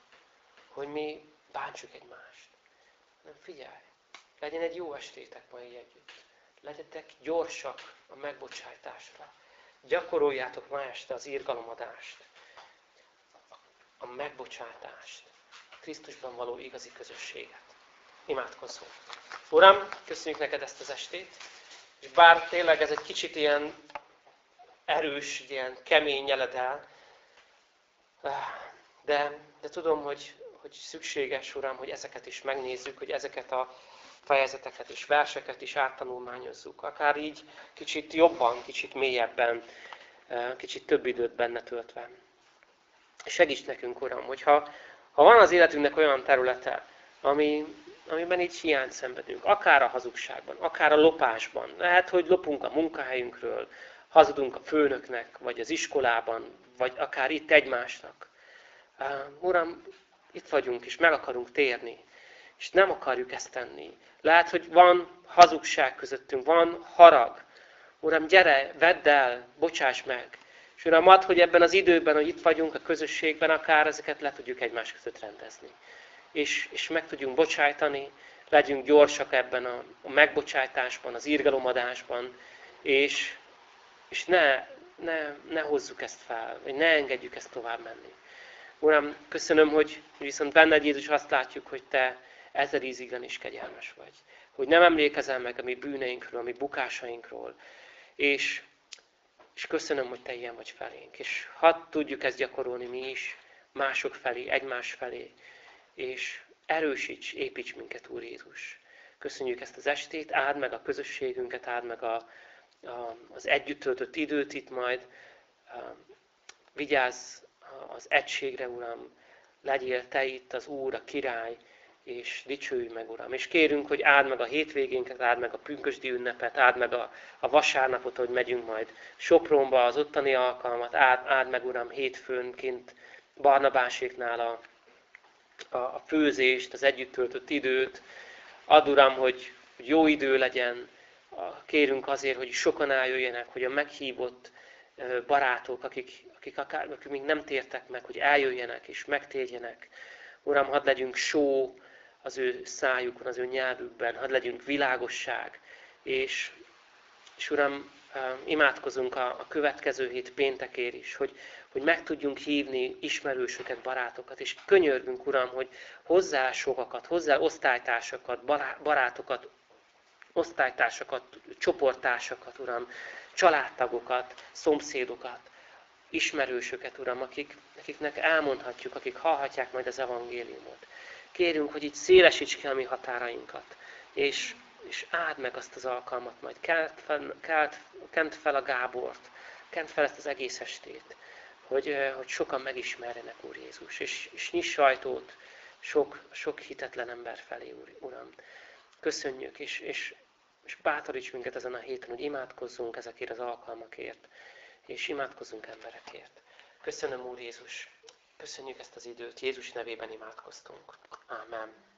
hogy mi bántsuk egymást. Nem figyelj, legyen egy jó estétek ma együtt. Legyetek gyorsak a megbocsájtásra. Gyakoroljátok ma este az írgalomadást, a megbocsátást, Krisztusban való igazi közösséget. Imádkozzunk. Uram, köszönjük neked ezt az estét, és bár tényleg ez egy kicsit ilyen erős, ilyen kemény jeledel, de, de tudom, hogy, hogy szükséges, Uram, hogy ezeket is megnézzük, hogy ezeket a fejezeteket és verseket is áttanulmányozzuk. Akár így kicsit jobban, kicsit mélyebben, kicsit több időt benne töltve. Segíts nekünk, Uram, hogyha ha van az életünknek olyan területe, ami, amiben így hiányt szenvedünk, akár a hazugságban, akár a lopásban, lehet, hogy lopunk a munkahelyünkről, hazudunk a főnöknek, vagy az iskolában, vagy akár itt egymásnak. Uram, itt vagyunk, és meg akarunk térni, és nem akarjuk ezt tenni. Lehet, hogy van hazugság közöttünk, van harag. Uram, gyere, vedd el, bocsáss meg. És Uram, add, hogy ebben az időben, hogy itt vagyunk a közösségben, akár ezeket le tudjuk egymás között rendezni. És, és meg tudjunk bocsájtani, legyünk gyorsak ebben a, a megbocsájtásban, az írgalomadásban, és, és ne, ne, ne hozzuk ezt fel, vagy ne engedjük ezt tovább menni. Uram, köszönöm, hogy viszont benned Jézus azt látjuk, hogy Te ezer íziglen is kegyelmes vagy. Hogy nem emlékezel meg a mi bűneinkről, a mi bukásainkról. És, és köszönöm, hogy Te ilyen vagy felénk. És hadd tudjuk ezt gyakorolni mi is, mások felé, egymás felé. És erősíts, építs minket, Úr Jézus. Köszönjük ezt az estét, áld meg a közösségünket, áld meg a, a, az együtt töltött időt itt majd. Vigyázz az egységre, Uram, legyél Te itt az Úr, a király, és dicsőj meg, Uram. És kérünk, hogy áld meg a hétvégénket, áld meg a pünkösdi ünnepet, áld meg a, a vasárnapot, hogy megyünk majd Sopronba, az ottani alkalmat, áld, áld meg, Uram, hétfőnként Barnabáséknál a, a, a főzést, az együtt töltött időt. Add, Uram, hogy, hogy jó idő legyen. Kérünk azért, hogy sokan eljöjjenek, hogy a meghívott barátok, akik, akik, akár, akik még nem tértek meg, hogy eljöjjenek és megtérjenek. Uram, hadd legyünk só az ő szájukon, az ő nyelvükben, hadd legyünk világosság. És, és Uram, imádkozunk a, a következő hét péntekér is, hogy, hogy meg tudjunk hívni ismerősöket, barátokat, és könyörgünk, Uram, hogy hozzá sokakat, hozzá osztálytársakat, barátokat, osztálytársakat, csoporttársakat, Uram, családtagokat, szomszédokat, ismerősöket, Uram, akik, akiknek elmondhatjuk, akik hallhatják majd az evangéliumot. Kérünk, hogy itt szélesíts ki a mi határainkat, és, és áld meg azt az alkalmat, majd kelt fel, kelt, kent fel a Gábort, kent fel ezt az egész estét, hogy, hogy sokan megismerjenek, Úr Jézus, és, és nyiss sajtót sok, sok hitetlen ember felé, Uram. Köszönjük, és, és, és bátoríts minket ezen a héten, hogy imádkozzunk ezekért az alkalmakért, és imádkozzunk emberekért. Köszönöm, Úr Jézus. Köszönjük ezt az időt. Jézus nevében imádkoztunk. Amen.